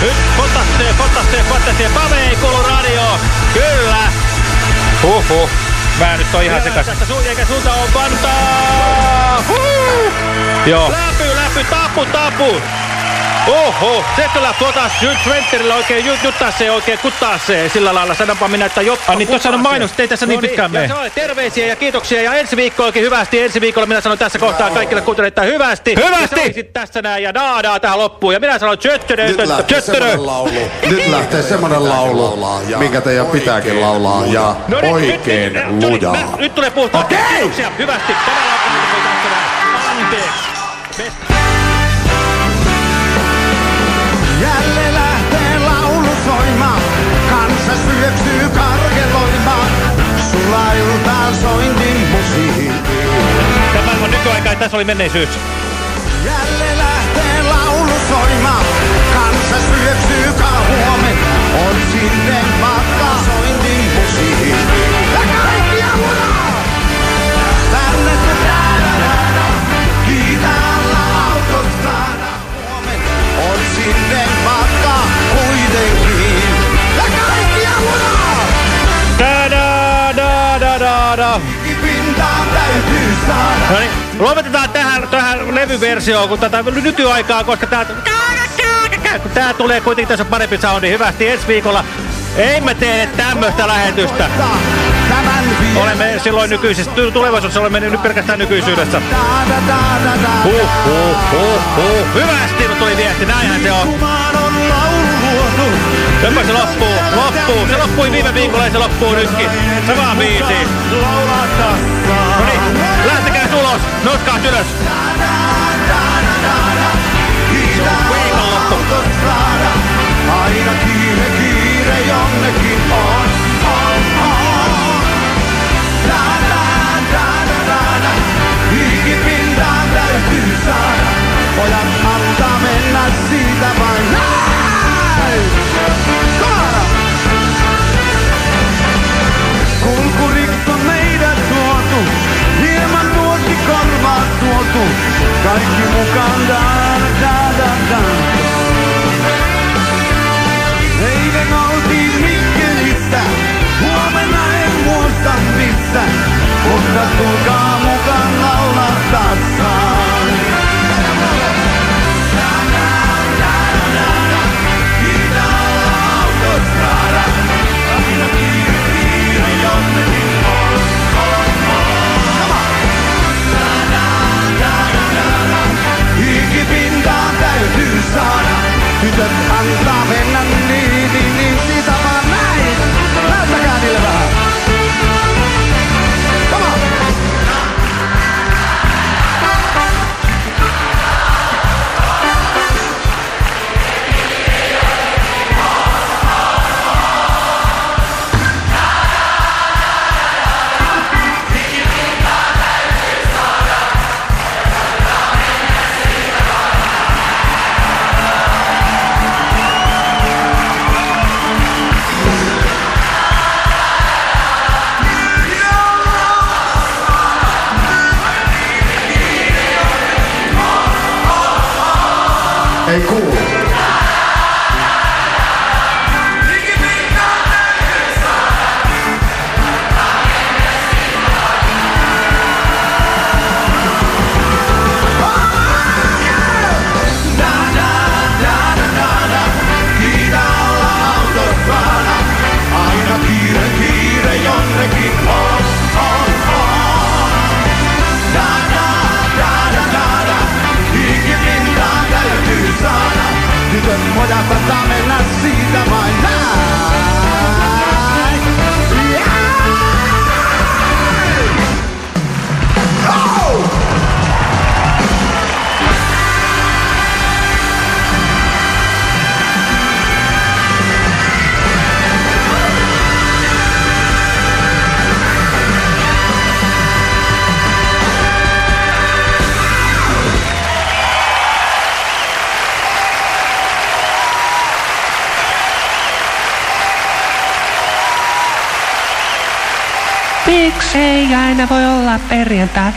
Nyt potasteen, potasteen, potasteen. Pave ei kuulu radioon. Kyllä. Huhhuh. Mä nyt on ihan sekas. Tästä sun, eikä sulta on Vantaa. Huh. Joo. Läpy, läpy, tapu, tapu. Oho, se kyllä tuota Sventerillä oikein jut, juttaa se oikein kuttaa se sillä lailla. Sanonpa minä, että Ai niin, tuossa on mainos, ei tässä niin pitkään ja mene. terveisiä ja kiitoksia ja ensi viikko oikein hyvästi. Ensi viikolla minä sanon tässä kohtaa kaikille kuuntelijoille, että hyvästi. Hyvästi! Tässä näin ja daadaa tähän loppuun. Ja minä sanon tjöttönö, Nyt lähtee semmonen laulu, nyt lähtee semmonen laulu, minkä teidän pitääkin laulaa ja No oikein lujaa. Nyt, tulee puhtaa. Okei! Kiitoksia, hyvästi. Tämä on tässä näin. Anteeksi. Syöksyy karkeloimaan. Sulla iltaan sointin musiikki. Tämä on nykyaika, tässä oli menneisyys. Jälleen lähtee laulu soimaan, kansa syöksyy kauhuomen. On sinne matka No niin, lopetetaan tähän, tähän levyversioon, kun tätä nykyaikaa, koska tää, kun tää tulee kuitenkin tässä parempi soundi hyvästi ensi viikolla. Ei me tee tämmöistä lähetystä. Olemme silloin nykyisessä, tulevaisuudessa olemme nyt pelkästään nykyisyydessä. Huh, huh, huh, huh. Hyvästi tuli viesti, näinhän se on. Joko se loppuu? Loppuu. Se loppui viime viikolla ja se loppuu nytkin. Sama biisi. No niin, lähtekää ulos. Nouskaa ylös. Aina kiire, kiire jonnekin on, on, on. Da, da, da, da, da, da. Hiikipintaan täytyy saada. Pojat Kaikki mukaan, da da. dan, dan. Eilen oltiin Mikkelissä, huomenna en muista missä, mutta tulkaa sana dan tanpa penang di dini perjantai?